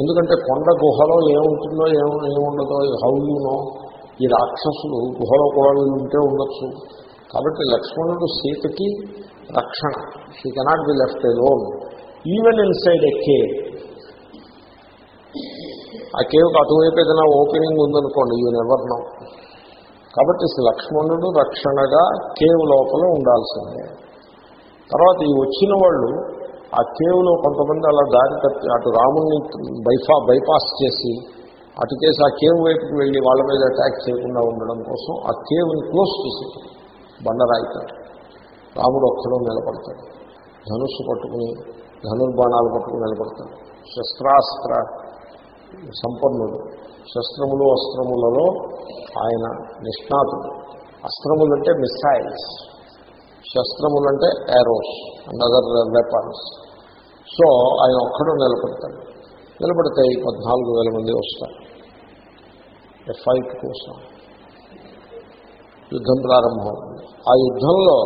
ఎందుకంటే కొండ గుహలో ఏముంటుందో ఏం ఏముండదో హౌలునో ఈ రాక్షసులు గుహలో కూడా ఉంటే ఉండొచ్చు. కాబట్టి లక్ష్మణుడు సీతకి రక్షణ. She cannot be left alone even inside a cave ఆ కేవ్కి అటువైపు ఏదైనా ఓపెనింగ్ ఉందనుకోండి యూ నెవర్ నో కాబట్టి లక్ష్మణుడు రక్షణగా కేవ్ లోపల ఉండాల్సిందే. తర్వాత ఈ వచ్చిన వాళ్ళు ఆ కేవ్లో కొంతమంది అలా దారి తప్పి అటు రాముణ్ణి బైఫా బైపాస్ చేసి అటు చేసి ఆ కేవ్ వైపుకి వెళ్ళి వాళ్ళ మీద అటాక్ చేయకుండా ఉండడం కోసం ఆ కేవ్ని క్లోజ్ చేసి బండరాయితో రాముడు ఒక్కడో నిలబడతాడు. ధనుస్సు పట్టుకుని ధనుర్బాణాలు పట్టుకుని నిలబడతాడు. శస్త్రాస్త్ర సంపన్నుడు. శస్త్రములు అస్త్రములలో ఆయన నిష్ణాతుడు. అస్త్రములంటే missiles శస్త్రములంటే arrows and other weapons so ఆయన ఒక్కడు నిలబడతాడు. నిలబడితే ఈ పద్నాలుగు వేల మంది వస్తారు. ఫైట్ కోసం? యుద్ధం ప్రారంభమవుతుంది. ఆ యుద్ధంలో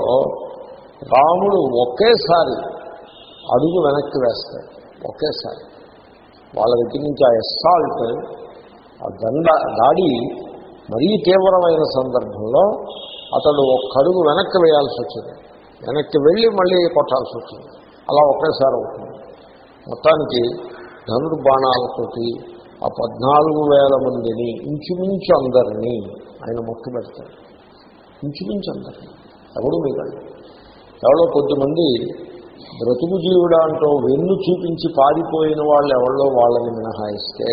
రాముడు ఒకేసారి అడుగు వెనక్కి వేస్తాడు. ఒకేసారి. వాళ్ళ దగ్గర నుంచి ఆ ఎస్సాల్ట్ ఆ దండ దాడి మరీ తీవ్రమైన సందర్భంలో అతడు ఒక్కడుగు వెనక్కి వేయాల్సి వచ్చింది. వెనక్కి వెళ్ళి మళ్ళీ కొట్టాల్సి వచ్చింది. అలా ఒకేసారి అవుతుంది. మొత్తానికి ధనుర్బాణాలతోటి ఆ పద్నాలుగు వేల మందిని ఇంచుమించు అందరినీ ఆయన మొక్కు పెడతాడు. ఇంచుమించు అందరినీ. ఎవడు మిగలడు ఎవరో కొద్దిమంది బ్రతుకు జీవుడా అంటూ వెన్ను చూపించి పారిపోయిన వాళ్ళు ఎవరో వాళ్ళని మినహాయిస్తే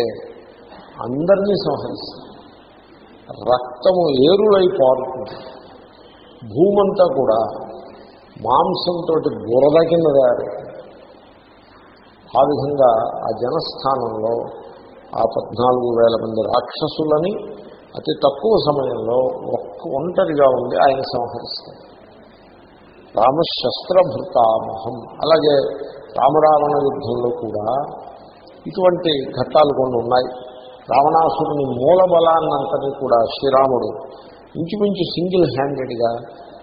అందరినీ సంహరిస్తుంది. రక్తము ఏరులై పారుతుంది. భూమంతా కూడా మాంసంతో బురద కింద తయారవుతుంది ఆ విధంగా ఆ జనస్థానంలో ఆ పద్నాలుగు వేల మంది రాక్షసులని అతి తక్కువ సమయంలో ఒక్క ఒంటరిగా ఉండి ఆయన సంహరిస్తారు. రామశస్త్రభృతామహం. అలాగే రామరావణ యుద్ధంలో కూడా ఇటువంటి ఘట్టాలు కొన్ని ఉన్నాయి. రావణాసురుని మూల బలాన్నంతని కూడా శ్రీరాముడు ఇంచుమించు సింగిల్ హ్యాండెడ్గా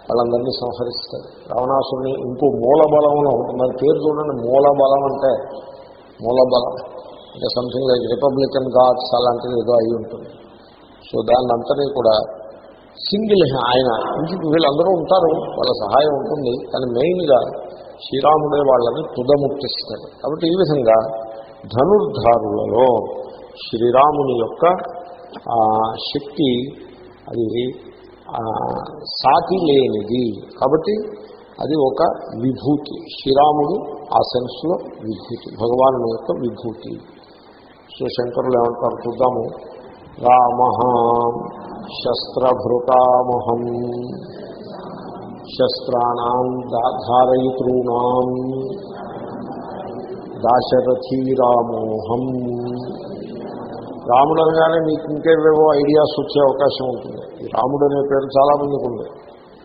వాళ్ళందరినీ సంహరిస్తారు రావణాసురుని ఇంకో మూల బలంలో మన పేరు చూడండి. మూల బలం అంటే మూల బలం అంటే సంథింగ్ లైక్ రిపబ్లికన్ గాడ్స్ అలాంటిది ఏదో అయి ఉంటుంది. సో దాన్ని అంతనే కూడా సింగిల్ ఆయన ఇంటికి వీళ్ళందరూ ఉంటారు. వాళ్ళ సహాయం ఉంటుంది. కానీ మెయిన్గా శ్రీరాముడే వాళ్ళని తుదముక్తిస్తాడు కాబట్టి ఈ విధంగా ధనుర్ధారులలో శ్రీరాముని యొక్క శక్తి అది సాటి లేనిది కాబట్టి అది ఒక విభూతి. శ్రీరాముడు ఆ సెన్స్లో విభూతి భగవాను యొక్క విభూతి. సో శంకరులు ఏమంటారు చూద్దాము. రామ శస్త్రభృతామహం శస్త్రాణం ధారయితॄణాం దాశరథీరామోహం. రాముడు అనగానే మీకు ఇంకేవేవో ఐడియాస్ వచ్చే అవకాశం ఉంటుంది. ఈ రాముడు అనే పేరు చాలామందికి ఉంది.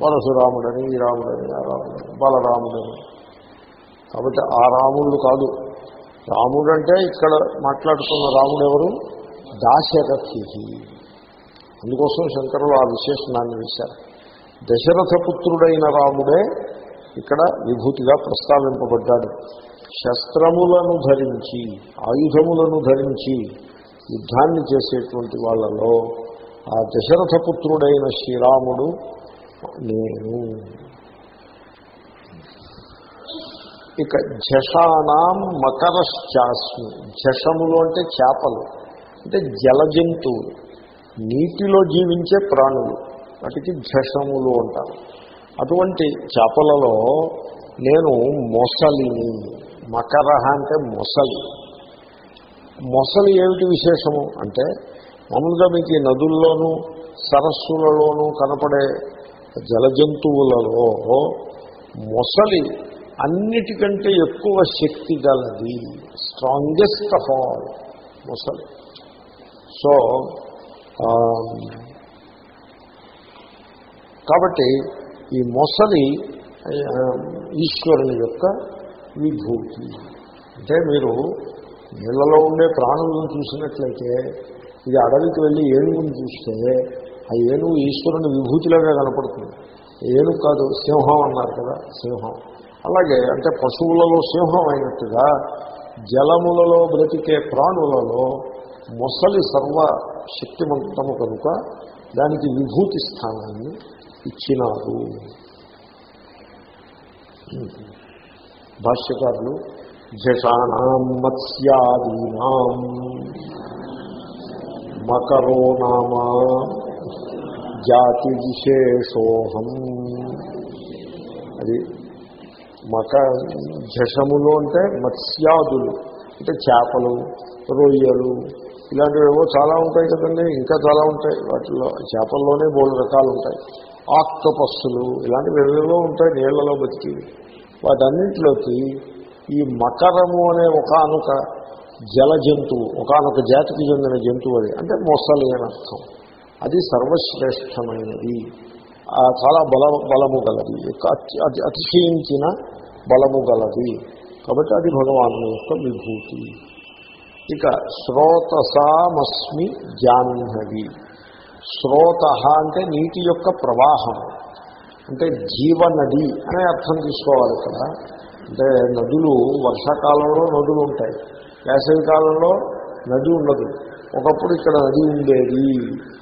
పరశురాముడని ఈ రాముడని ఆ రాముడని బలరాముడని. కాబట్టి ఆ రాముళ్ళు కాదు. రాముడు అంటే ఇక్కడ మాట్లాడుతున్న రాముడు ఎవరు దాశరథి అందుకోసం శంకరులు ఆ విశేషణాన్ని వేశారు. దశరథ పుత్రుడైన రాముడే ఇక్కడ విభూతిగా ప్రస్తావింపబడ్డాడు. శస్త్రములను ధరించి ఆయుధములను ధరించి యుద్ధాన్ని చేసేటువంటి వాళ్ళలో ఆ దశరథపుత్రుడైన శ్రీరాముడు నేను. ఇక జషానాం మకరశ్చాస్మి. జషములు అంటే చేపలు. అంటే జలజంతువులు. నీటిలో జీవించే ప్రాణులు. వాటికి జషములు అంటారు. అటువంటి చేపలలో నేను మొసలిని. మకర అంటే మొసలి. మొసలి ఏమిటి విశేషము? అంటే మామూలుగా మీకు ఈ నదుల్లోనూ సరస్సులలోనూ కనపడే జలజంతువులలో మొసలి అన్నిటికంటే ఎక్కువ శక్తి గలది స్ట్రాంగెస్ట్ ఆఫ్ ఆల్ మొసలి. సో కాబట్టి ఈ మొసలి ఈశ్వరుని యొక్క విభూతి. అంటే మీరు నీళ్ళలో ఉండే ప్రాణులను చూసినట్లయితే ఇది అడవికి వెళ్ళి ఏనుగుని చూస్తే ఆ ఏనుగు ఈశ్వరుని విభూతిలాగా కనపడుతుంది. ఏనుగు కాదు సింహం అన్నారు కదా సింహం. అలాగే అంటే పశువులలో సింహం అయినట్టుగా జలములలో బ్రతికే ప్రాణులలో మొసలి సర్వ శక్తివంతము కనుక దానికి విభూతి స్థానాన్ని ఇచ్చినారు. భాష్యకారులు జషానాం మత్స్యాదీనాం మకరో నామ జాతి విశేషోహం. అది మక జషములు అంటే మత్స్యాదులు అంటే చేపలు రొయ్యలు ఇలాంటివి ఏవో చాలా ఉంటాయి కదండి ఇంకా చాలా ఉంటాయి. వాటిలో చేపల్లోనే మూడు రకాలు ఉంటాయి ఆక్టోపస్సులు ఇలాంటివి ఏవేవో ఉంటాయి నీళ్ళలో బతికి వాటన్నింటిలోకి ఈ మకరము అనే ఒకనొక జల జంతువు ఒకనొక జాతికి చెందిన జంతువు అది. అంటే మొసలి అని అర్థం. అది సర్వశ్రేష్టమైనది. చాలా బల బలము గలది. అతి అతి- అతిశయించిన బలము గలది. కాబట్టి అది భగవాను యొక్క విభూతి. ఇక శ్రోతసామస్మి జాహ్నవి. శ్రోత అంటే నీటి యొక్క ప్రవాహం. అంటే జీవనది అనే అర్థం తీసుకోవాలి ఇక్కడ. అంటే నదులు వర్షాకాలంలో నదులు ఉంటాయి. వేసవి కాలంలో నది ఉండదు. ఒకప్పుడు ఇక్కడ నది ఉండేది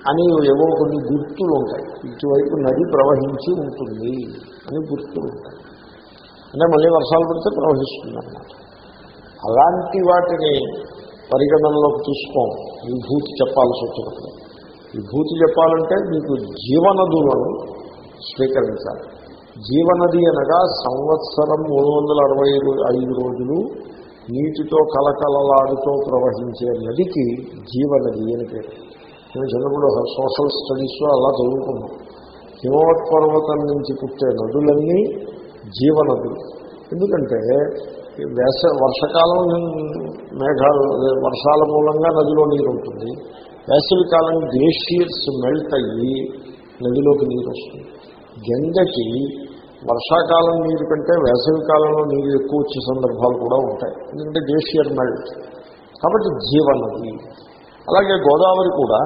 అని ఏవో కొన్ని గుర్తులు ఉంటాయి. ఇటువైపు నది ప్రవహించి ఉంటుంది అని గుర్తులు ఉంటాయి. అంటే మళ్ళీ వర్షాలు పడితే ప్రవహిస్తుంది అన్నమాట అలాంటి వాటిని పరిగణనలోకి తీసుకోం. విభూతి చెప్పాల్సి వచ్చినప్పుడు. విభూతి చెప్పాలంటే మీకు జీవనదులను స్వీకరించాలి. జీవనది అనగా సంవత్సరం మూడు వందల అరవై ఐదు రోజులు నీటితో కలకలలాడుతూ ప్రవహించే నదికి జీవనది అని పేరు. నేను చిన్నప్పుడు సోషల్ స్టడీస్లో అలా చదువుకున్నాం. హిమవత్పర్వతం నుంచి పుట్టే నదులన్నీ జీవనదులు. ఎందుకంటే వేస వర్షకాలం మేఘాలు వర్షాల మూలంగా నదిలో నీరు ఉంటుంది వేసవి కాలం గ్లేషియర్స్ మెల్ట్ అయ్యి నదిలోకి నీరు వస్తుంది గంగకి వర్షాకాలం నీరు కంటే వేసవి కాలంలో నీరు ఎక్కువ వచ్చే సందర్భాలు కూడా ఉంటాయి. ఎందుకంటే గ్లేషియర్ మెల్ట్ కాబట్టి జీవనది. అలాగే గోదావరి కూడా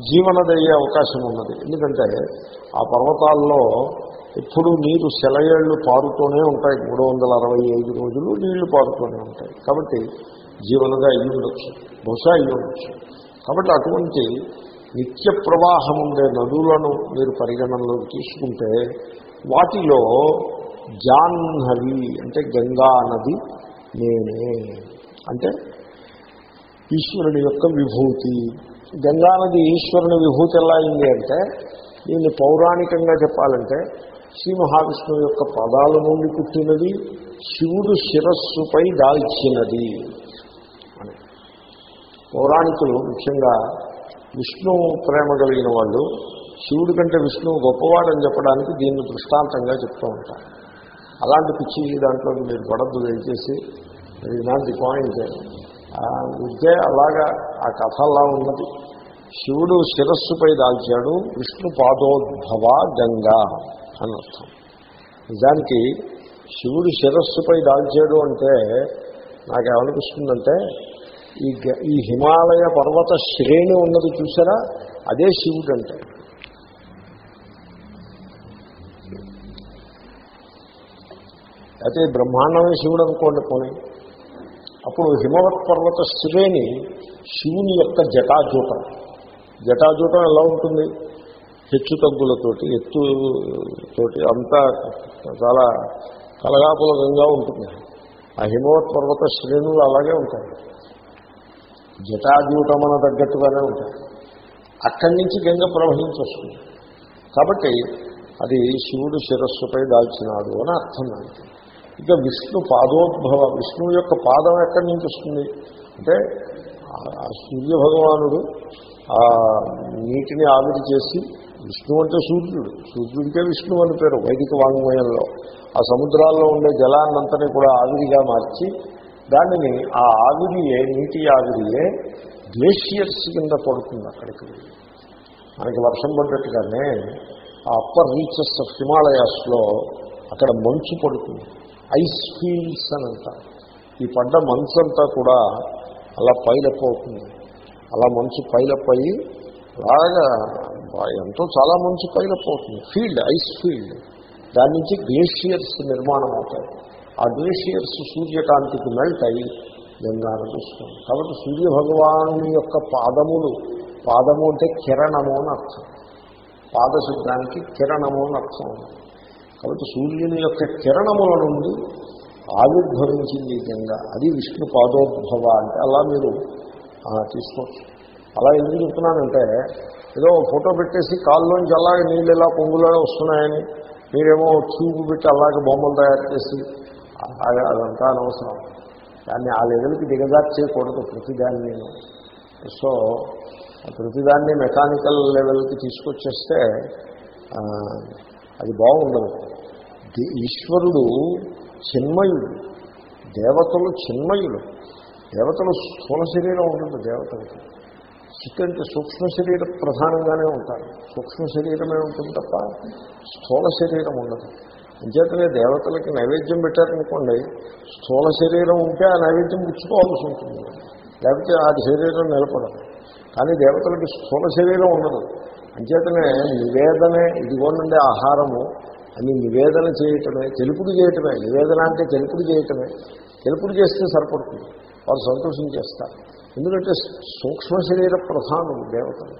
జీవనది అయ్యే అవకాశం ఉన్నది. ఎందుకంటే ఆ పర్వతాల్లో ఎప్పుడు నీరు సెలయేళ్ళు పారుతూనే ఉంటాయి. మూడు వందల అరవై ఐదు రోజులు నీళ్ళు పారుతూనే ఉంటాయి. కాబట్టి జీవనది అయ్యి ఉండొచ్చు బహుశా అయ్యి ఉండొచ్చు కాబట్టి అటువంటి నిత్య ప్రవాహం ఉండే నదులను మీరు పరిగణనలోకి తీసుకుంటే వాటిలో జాహ్నవి అంటే గంగా నది నేనే. అంటే ఈశ్వరుని యొక్క విభూతి. గంగానది ఈశ్వరుని విభూతి ఎలా అయింది అంటే దీన్ని పౌరాణికంగా చెప్పాలంటే శ్రీ మహావిష్ణువు యొక్క పదాల నుండి పుట్టినది శివుడు శిరస్సుపై దాల్చినది. అని. పౌరాణికులు ముఖ్యంగా విష్ణు ప్రేమ కలిగిన వాళ్ళు శివుడి కంటే విష్ణువు గొప్పవాడని చెప్పడానికి దీన్ని దృష్టాంతంగా చెప్తూ ఉంటారు. అలాంటి పిచ్చి దాంట్లో మీరు పడద్దు దయచేసి. ఇది నాట్ పాయింట్ విద్య అలాగా ఆ కథ అలా ఉన్నది. శివుడు శిరస్సుపై దాల్చాడు విష్ణు పాదోద్భవ గంగా అని అర్థం. నిజానికి శివుడు శిరస్సుపై దాల్చాడు అంటే నాకేమనిపిస్తుందంటే ఈ ఈ హిమాలయ పర్వత శ్రేణి ఉన్నది చూసారా? అదే శివుడు అంటే అయితే బ్రహ్మాండమే శివుడు అనుకోండి పోనీ. అప్పుడు హిమవత్ పర్వత శ్రేణి శివుని యొక్క జటాజూటం. జటాజూటం ఎలా ఉంటుంది? హెచ్చు తగ్గులతోటి ఎత్తు తోటి అంతా చాలా కలగాపులకంగా ఉంటుంది. ఆ హిమవత్ పర్వత శ్రేణులు అలాగే ఉంటాయి. జటాజూటమన తగ్గట్టుగానే ఉంటాయి. అక్కడి నుంచి గంగ ప్రవహించి వస్తుంది. కాబట్టి అది శివుడు శిరస్సుపై దాల్చినాడు అని అర్థం దానికి. ఇక విష్ణు పాదోద్భవ విష్ణువు యొక్క పాదం ఎక్కడి నుంచి వస్తుంది? అంటే సూర్య భగవానుడు ఆ నీటిని ఆవిరి చేసి విష్ణు అంటే సూర్యుడు. సూర్యుడికే విష్ణు అని పేరు వైదిక వాంగ్మయంలో. ఆ సముద్రాల్లో ఉండే జలాన్నంతని కూడా ఆవిరిగా మార్చి దానిని ఆ ఆవిరియే నీటి ఆవిరియే గ్లేషియర్స్ కింద పడుతుంది అక్కడికి. మనకి వర్షం పడ్డట్టుగానే ఆ అప్పర్ రీచెస్ ఆఫ్ హిమాలయాస్లో అక్కడ మంచు పడుతుంది. ఐస్ ఫీల్డ్స్ అని అంటారు. ఈ పడ్డ మంచు అంతా కూడా అలా పైలప్ అవుతుంది. అలా మంచు పైలప్ అయ్యి బాగా ఎంతో చాలా మంచు పైలప్ అవుతుంది. Field ice field. దాని నుంచి గ్లేషియర్స్ నిర్మాణం అవుతాయి. ఆ గ్లేషియర్స్ సూర్యకాంతికి మెల్ట్ అయ్యి గంగాను చూస్తుంది కాబట్టి సూర్యభగవాను యొక్క పాదములు పాదము అంటే కిరణము అని అర్థం. పాదశుద్ధానికి కిరణము అని అర్థం. కాబట్టి సూర్యుని యొక్క కిరణముల నుండి ఆవిర్భవించింది ఈ అది విష్ణు పాదోద్భవ అంటే అలా మీరు తీసుకోవచ్చు. అలా ఎందుకు చెప్తున్నానంటే ఏదో ఫోటో పెట్టేసి కాళ్ళలోంచి అలాగే నీళ్ళు ఇలా పొంగులో వస్తున్నాయని మీరేమో ట్యూబ్ పెట్టి అలాగే బొమ్మలు తయారు చేసి అదంతా అనవసరం. దాన్ని ఆ లెవెల్కి దిగజార్చేయకూడదు ప్రతిదాన్ని. నేను సో ప్రతిదాన్ని మెకానికల్ లెవెల్కి తీసుకొచ్చేస్తే అది బాగుండదు. ఈశ్వరుడు చిన్మయుడు దేవతలు చిన్మయులు. దేవతలు స్థూల శరీరం ఉంటుంది దేవతలకి. చిక్కంటే సూక్ష్మ శరీరం ప్రధానంగానే ఉంటారు. సూక్ష్మ శరీరమే ఉంటుంది తప్ప స్థూల శరీరం ఉండదు. అంచేతనే దేవతలకి నైవేద్యం పెట్టారనుకోండి స్థూల శరీరం ఉంటే ఆ నైవేద్యం పుచ్చుకోవాల్సి ఉంటుంది. లేకపోతే ఆ శరీరం నిలబడదు. కానీ దేవతలకి స్థూల శరీరం ఉండదు. అంచేతనే నివేదనే ఇదిగోనండి ఆహారము అని నివేదన చేయటమే తెలుపుడు చేయటమే నివేదన అంటే తెలుపుడు చేయటమే. తెలుపుడు చేస్తే సరిపడుతుంది. వారు సంతోషించేస్తారు ఎందుకంటే సూక్ష్మ శరీర ప్రధానం దేవతలు.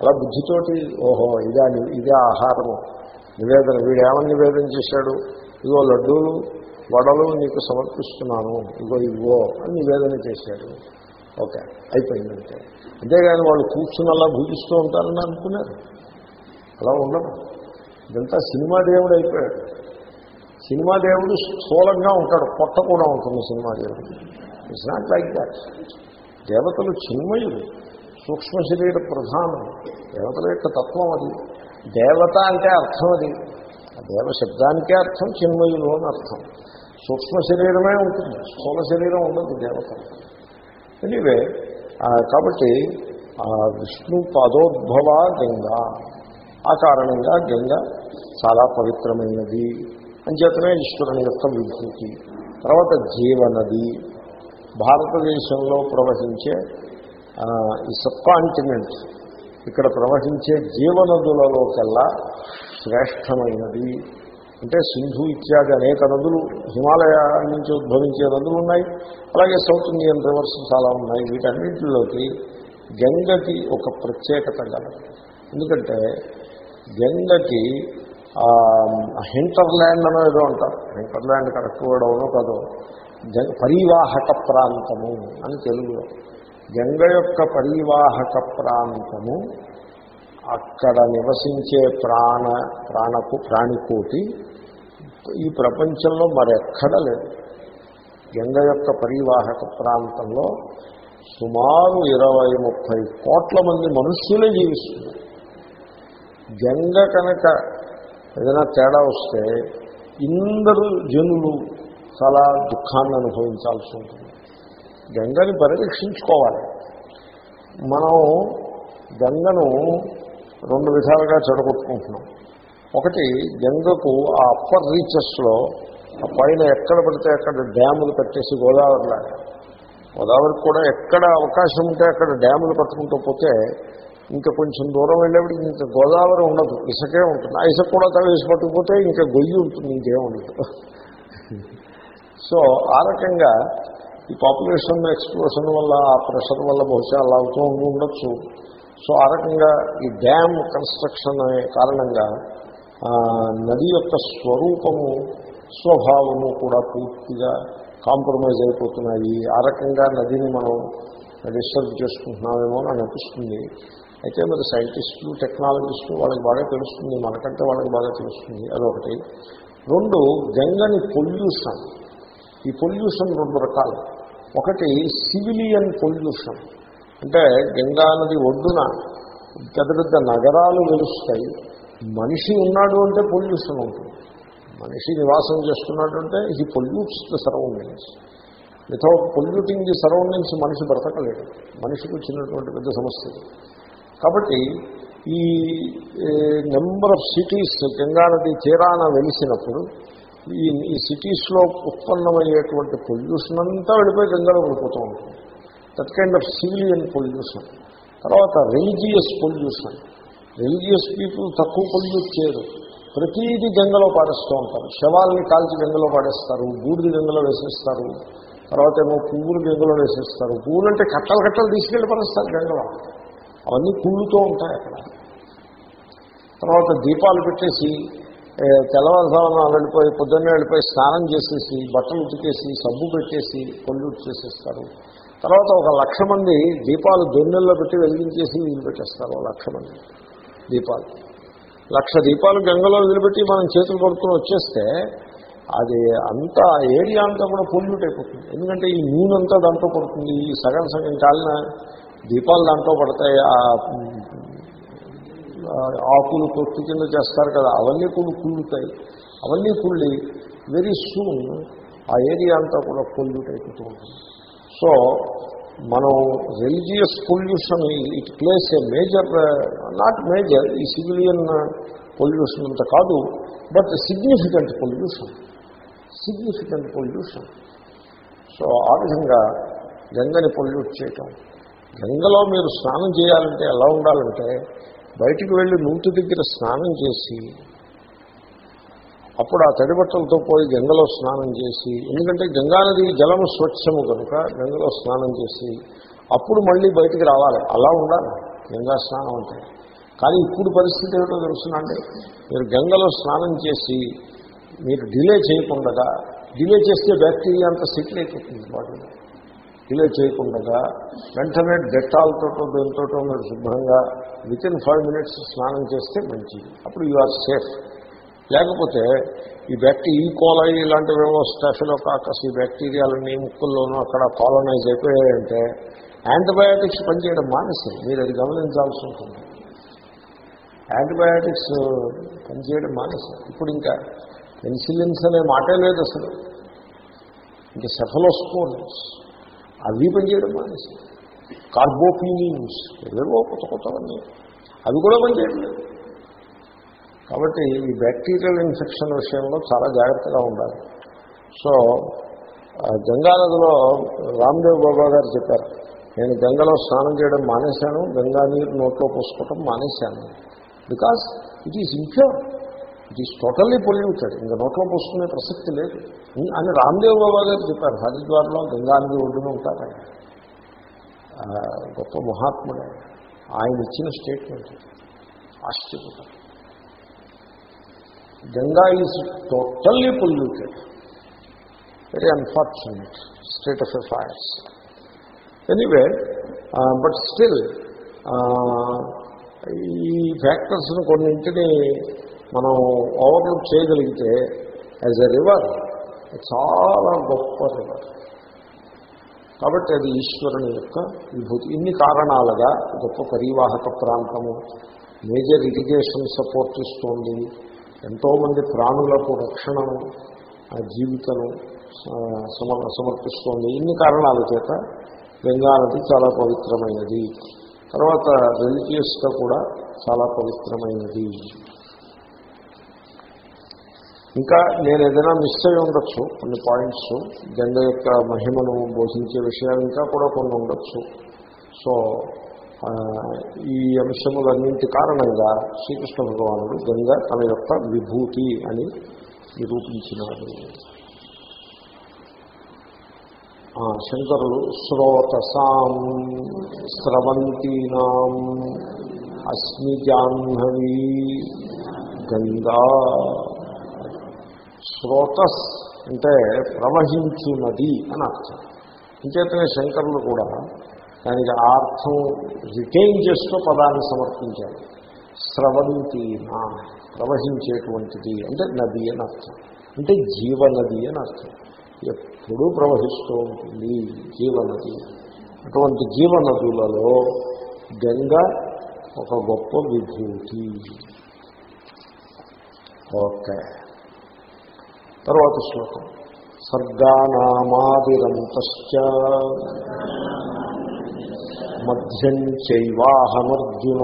అలా బుద్ధితోటి ఓహో ఇదే ఇదే ఆహారము. నివేదన వీడు ఏమని నివేదన చేశాడు? ఇగో లడ్డూలు వడలు నీకు సమర్పిస్తున్నాను. ఇగో ఇవ్వో అని నివేదన చేశాడు. ఓకే అయిపోయిందంటే అంతేగాని వాళ్ళు కూర్చుని అలా భూజిస్తూ ఉంటారని అనుకున్నారు. అలా ఉండదు. ఇదంతా సినిమా దేవుడు అయిపోయాడు. సినిమా దేవుడు స్థూలంగా ఉంటాడు. పొట్ట కూడా ఉంటుంది సినిమా దేవుడు. ఇట్స్ నాట్ లైక్ దాట్ దేవతలు చిన్మయులు. సూక్ష్మ శరీర ప్రధానం. దేవతల యొక్క తత్వం అది. దేవత అంటే అర్థం అది. దేవ శబ్దానికే అర్థం చిన్మయులు అని అర్థం. సూక్ష్మ శరీరమే ఉంటుంది. స్థూల శరీరం ఉండదు దేవత. ఎనివే కాబట్టి విష్ణు పదోద్భవ గంగ. ఆ కారణంగా గంగ చాలా పవిత్రమైనది. అంచేతనే ఈశ్వరుని యొక్క విభూతి. తర్వాత జీవనది. భారతదేశంలో ప్రవహించే ఈ సబ్ ఇక్కడ ప్రవహించే జీవనదులలోకెల్లా శ్రేష్టమైనది. అంటే సింధు ఇత్యాది అనేక నదులు హిమాలయ నుంచి ఉద్భవించే నదులు ఉన్నాయి అలాగే సౌత్ ఇండియన్ రివర్స్ చాలా ఉన్నాయి. వీటన్నింటిలోకి గంగకి ఒక ప్రత్యేకత గలదు ఎందుకంటే గంగకి హింటర్ల్యాండ్ అనో ఏదో అంటారు. హింటర్ల్యాండ్ కరెక్ట్ కూడా అవునో కాదు? గంగ పరివాహక ప్రాంతము అని తెలుగులో. గంగ యొక్క పరివాహక ప్రాంతము అక్కడ నివసించే ప్రాణ ప్రాణకు ప్రాణికోటి ఈ ప్రపంచంలో మరెక్కడ లేదు. గంగ యొక్క పరివాహక ప్రాంతంలో సుమారు ఇరవై ముప్పై కోట్ల మంది మనుష్యులే జీవిస్తున్నారు. గంగ కనుక ఏదైనా తేడా వస్తే ఇందరు జనులు చాలా దుఃఖాన్ని అనుభవించాల్సి ఉంటుంది. గంగని పరిరక్షించుకోవాలి. మనం గంగను రెండు విధాలుగా చెడగొట్టుకుంటున్నాం. ఒకటి గంగకు ఆ అప్పర్ రీచెస్లో ఆ పైన ఎక్కడ పడితే అక్కడ డ్యాములు కట్టేసి గోదావరిలాగా గోదావరికి కూడా ఎక్కడ అవకాశం ఉంటే అక్కడ డ్యాములు కట్టుకుంటూ పోతే ఇంకా కొంచెం దూరం వెళ్ళేప్పటికి ఇంకా గోదావరి ఉండదు. ఇసుకే ఉంటుంది. ఆ ఇసుక కూడా తవేసి పట్టుకుపోతే ఇంకా గొయ్యి ఉంటుంది ఇంకేం ఉండదు. సో ఆ రకంగా ఈ పాపులేషన్ ఎక్స్ప్లోషన్ వల్ల ఆ ప్రెషర్ వల్ల బహుశా అలా అవుతూ ఉండొచ్చు. సో ఆ రకంగా ఈ డ్యామ్ కన్స్ట్రక్షన్ అనే కారణంగా నది యొక్క స్వరూపము స్వభావము కూడా పూర్తిగా కాంప్రమైజ్ అయిపోతున్నాయి. ఆ రకంగా నదిని మనం డిస్టర్బ్ చేసుకుంటున్నామేమో అని అనిపిస్తుంది. అయితే మరి సైంటిస్టులు టెక్నాలజిస్టులు వాళ్ళకి బాగా తెలుస్తుంది. మనకంటే వాళ్ళకి బాగా తెలుస్తుంది. అదొకటి. రెండు గంగని పొల్యూషన్. ఈ పొల్యూషన్ రెండు రకాలు. ఒకటి సివిలియన్ పొల్యూషన్. అంటే గంగా నది ఒడ్డున పెద్ద పెద్ద నగరాలు వెలుస్తాయి. మనిషి ఉన్నాడు అంటే పొల్యూషన్ ఉంటుంది. మనిషి నివాసం చేస్తున్నాడు అంటే ఈ pollutes the surroundings without polluting the surroundings మనిషి బ్రతకలేడు. మనిషికి వచ్చినటువంటి పెద్ద సమస్య కాబట్టి ఈ నెంబర్ ఆఫ్ సిటీస్ గంగానది తీరాన వెలిసినప్పుడు ఈ ఈ సిటీస్లో ఉత్పన్నమయ్యేటువంటి పొల్యూషన్ అంతా వెళ్ళిపోయి గంగలో పడిపోతూ ఉంటుంది. That kind of civilian pollution తర్వాత రిలీజియస్ పొల్యూషన్ రిలీజియస్ పీపుల్ తక్కువ పొల్యూట్ చేయరు. ప్రతీది గంగలో పాడేస్తూ ఉంటారు. శవాల్ని కాల్చి గంగలో పాడేస్తారు బూడిది గంగలో వేసేస్తారు. తర్వాత ఏమో పువ్వులు గంగలో వేసేస్తారు. పువ్వులు అంటే కట్టలు కట్టలు తీసుకెళ్ళి పడేస్తారు గంగలో. అవన్నీ కుళ్ళుతూ ఉంటాయి అక్కడ. తర్వాత దీపాలు పెట్టేసి ఏ, తెల్లవారుజామున వెళ్ళిపోయి పొద్దున్నే వెళ్ళిపోయి స్నానం చేసేసి బట్టలు ఉతికేసి సబ్బు పెట్టేసి పొల్యూట్ చేసేస్తారు తర్వాత ఒక లక్ష మంది దీపాలు దొన్నెల్లో పెట్టి వెలిగించేసి వదిలిపెట్టేస్తారు ఒక లక్ష మంది దీపాలు. లక్ష దీపాలు గంగలో వదిలిపెట్టి మనం చేతులు కొడుకుని వచ్చేస్తే అది అంతా ఏరియా అంతా కూడా పొల్యూట్ అయిపోతుంది. ఎందుకంటే ఈ నూనె అంతా దాంట్లో పడుతుంది. ఈ సగం సగం కాలిన దీపాలు దాంట్లో పడతాయి. ఆ, ఆకులు తొట్టు కింద చేస్తారు కదా అవన్నీ కూడా కుళ్ళుతాయి. అవన్నీ కుళ్ళి వెరీ సూన్ ఆ ఏరియా అంతా కూడా పొల్యూట్ అయిపోతూ ఉంటుంది. సో మనం religious pollution it plays a major not major ఈ సివిలియన్ పొల్యూషన్ అంత కాదు but significant pollution significant pollution so ఆ విధంగా గంగని పొల్యూట్ చేయటం. గంగలో మీరు స్నానం చేయాలంటే ఎలా ఉండాలంటే బయటికి వెళ్ళి నూతి దగ్గర స్నానం చేసి అప్పుడు ఆ తడి బట్టలతో పోయి గంగలో స్నానం చేసి ఎందుకంటే గంగానది జలము స్వచ్ఛము కనుక గంగలో స్నానం చేసి అప్పుడు మళ్ళీ బయటికి రావాలి. అలా ఉండాలి. గంగా స్నానం అంటే. కానీ ఇప్పుడు పరిస్థితి ఏమిటో తెలుసునండి మీరు గంగలో స్నానం చేసి మీరు డిలే చేయకుండా డిలే చేస్తే బ్యాక్టీరియా అంతా సెటిల్ అయిపోతుంది బాడీలో. డిలే చేయకుండా వెంటనే డెట్టాల్తోటో దేనితోటో మీరు శుభ్రంగా విత్ ఇన్ ఫైవ్ మినిట్స్ స్నానం చేస్తే మంచిది. అప్పుడు యు ఆర్ సేఫ్ లేకపోతే ఈ బ్యాక్టీరియా e. ఈ కోలై ఇలాంటివేవో స్టెఫిలో కాకస్ ఈ బ్యాక్టీరియాలన్నీ ముక్కుల్లోనూ అక్కడ కాలనైజ్ అయిపోయాయంటే యాంటీబయాటిక్స్ పనిచేయడం మానేసి మీరు అది గమనించాల్సి ఉంటుంది. యాంటీబయాటిక్స్ పనిచేయడం మానేసి ఇప్పుడు ఇంకా పెన్సిలిన్స్ అనే మాటే లేదు అసలు. ఇంకా సెఫలోస్పోన్స్ అవి పనిచేయడం మానేసి. కార్బోపీనియన్స్ ఏవేవో కొత్త కొత్తవన్నీ. అవి కూడా పనిచేయట్లేదు కాబట్టి ఈ బ్యాక్టీరియల్ ఇన్ఫెక్షన్ విషయంలో చాలా జాగ్రత్తగా ఉండాలి. సో ఆ గంగానదిలో రామ్దేవ్ బాబా గారు చెప్పారు నేను గంగలో స్నానం చేయడం మానేశాను గంగా నీరు నోట్లో పోసుకోవటం మానేశాను. Because it is impure it is totally polluted ఇంకా నోట్లో పోసుకునే ప్రసక్తి లేదు. అని రామ్దేవ్ బాబా గారు చెప్పారు. హరిద్వార్లో గంగా ఒడ్డున ఉంటారు ఆయన. గొప్ప మహాత్ముడే ఆయన. ఇచ్చిన స్టేట్మెంట్ ఆశ్చర్యపోతారు. Ganga is totally polluted very unfortunate state of affairs anyway but still ఈ ఫ్యాక్టర్స్ను కొన్నింటిని మనం ఓవర్లుక్ చేయగలిగితే యాజ్ ఎ రివర్ చాలా గొప్ప రివర్ కాబట్టి అది ఈశ్వరుని యొక్క విభూతి. ఇన్ని కారణాలుగా గొప్ప పరివాహక ప్రాంతము మేజర్ ఇరిగేషన్ సపోర్ట్ ఇస్తోంది. ఎంతోమంది ప్రాణులకు రక్షణను జీవితను ఆ, సమ సమర్పిస్తోంది. ఇన్ని కారణాల చేత గంగా నది చాలా పవిత్రమైనది. తర్వాత రిలీజియస్గా కూడా చాలా పవిత్రమైనది. ఇంకా నేను ఏదైనా మిస్ అయి ఉండొచ్చు కొన్ని పాయింట్స్ గంగ యొక్క మహిమను బోధించే విషయాలు ఇంకా కూడా కొన్ని ఉండొచ్చు. సో ఈ అంశములన్నింటి కారణంగా శ్రీకృష్ణ భగవానుడు గంగ తన యొక్క విభూతి అని నిరూపించినాడు. శంకరులు శ్రోతసాం స్రవంతీనాం అస్మి జాహ్నవీ గంగా స్రోతస్ అంటే ప్రవహించినది అని అర్థం. ఇంకేతనే శంకరులు కూడా దానికి ఆ అర్థం రిటైన్ చేస్తూ పదాన్ని సమర్పించారు. స్రవంతీనా ప్రవహించేటువంటిది అంటే నది అని అర్థం. అంటే జీవనది అని అర్థం. ఎప్పుడూ ప్రవహిస్తూ ఉంటుంది జీవనది. అటువంటి జీవనదులలో గంగ ఒక గొప్ప విభూతి. ఓకే. తర్వాత శ్లోకం. సర్గానామాదిరంతశ్చ. మధ్యం చైవాహమర్జున.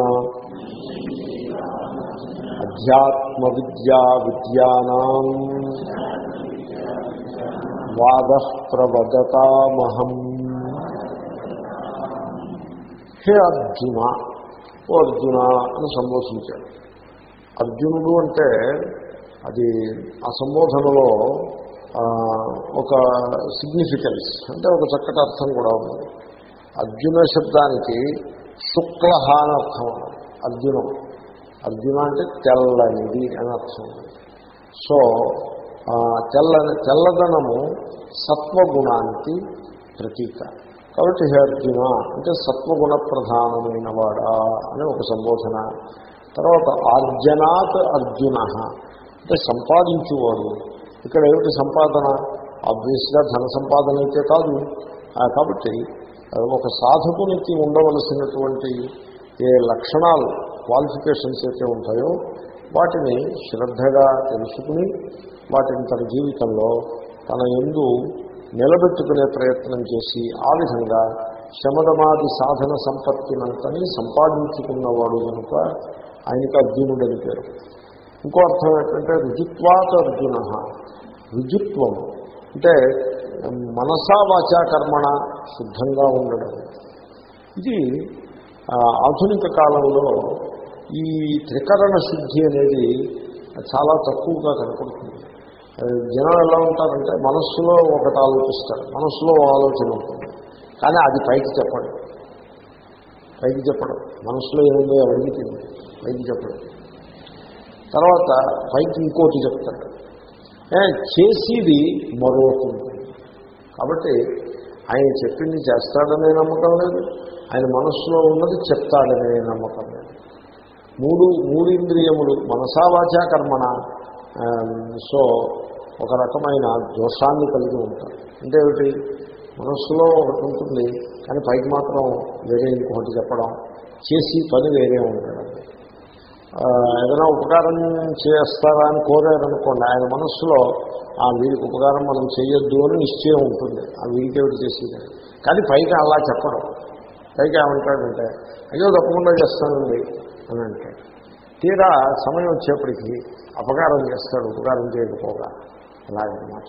అధ్యాత్మ విద్యా విద్యానాం వాద ప్రవదతామహం. హే అర్జున ఓ అర్జున అని సంబోధించాడు అర్జునుడు అంటే అది ఆ సంబోధనలో ఒక సిగ్నిఫికెన్స్ అంటే ఒక చక్కటి అర్థం కూడా ఉంది. అర్జున శబ్దానికి శుక్ల అని అర్థం అర్జునం. అర్జున అంటే తెల్లనిది అని అర్థం సో తెల్లని తెల్లదనము సత్వగుణానికి ప్రతీక. కాబట్టి హే అర్జున అంటే సత్వగుణ ప్రధానమైన వాడా అని ఒక సంబోధన. తర్వాత ఆర్జనాత్ అర్జున. అంటే సంపాదించేవాడు. ఇక్కడ ఏమిటి సంపాదన? ఆబ్వియస్గా ధన సంపాదన అయితే కాదు. కాబట్టి ఒక సాధకునికి ఉండవలసినటువంటి ఏ లక్షణాలు క్వాలిఫికేషన్స్ అయితే ఉంటాయో వాటిని శ్రద్ధగా తెలుసుకుని వాటిని తన జీవితంలో తన ఎందు నిలబెట్టుకునే ప్రయత్నం చేసి ఆ విధంగా శమదమాది సాధన సంపత్తినంతని సంపాదించుకున్నవాడు కనుక ఆయనకు అర్జునుడని పేరు. ఇంకో అర్థం ఏంటంటే రుజుత్వాత అర్జున. రుజుత్వం అంటే మనసా వాచా కర్మణ శుద్ధంగా ఉండడం. ఇది ఆధునిక కాలంలో ఈ త్రికరణ శుద్ధి అనేది చాలా తక్కువగా కనపడుతుంది. జనాలు ఎలా ఉంటారంటే మనస్సులో ఒకటి ఆలోచిస్తారు మనస్సులో ఆలోచన ఉంటుంది. కానీ అది పైకి చెప్పడం. పైకి చెప్పడం. మనసులో ఏముందో ఎవరికి పైకి చెప్పడం. తర్వాత పైకి ఇంకోటి చెప్తాడు చేసేది మరొకటి కాబట్టి ఆయన చెప్పింది చేస్తాడనే నమ్మకం లేదు. ఆయన మనస్సులో ఉన్నది చెప్తాడనే నమ్మకం లేదు. మూడు మూడు ఇంద్రియములు మనసావాచా కర్మణ. సో ఒక రకమైన దోషాన్ని కలిగి ఉంటారు. అంటే ఏమిటి? మనస్సులో ఒకటి ఉంటుంది కానీ పైకి మాత్రం వేరే ఇంకొకటి చెప్పడం. చేసి పని వేరే ఉండడం ఏదైనా ఉపకారం చేస్తారా అని కోరారనుకోండి ఆయన మనస్సులో ఆ వీడికి ఉపకారం మనం చేయొద్దు అని నిశ్చయం ఉంటుంది. ఆ వీడికి ఎవరు చేసేది? కానీ పైగా అలా చెప్పడం పైగా ఏమంటాడంటే అయ్యో తప్పకుండా చేస్తానండి అని అంటాడు తీరా సమయం వచ్చేప్పటికీ అపకారం చేస్తాడు ఉపకారం చేయకపోగా. అలాగనమాట.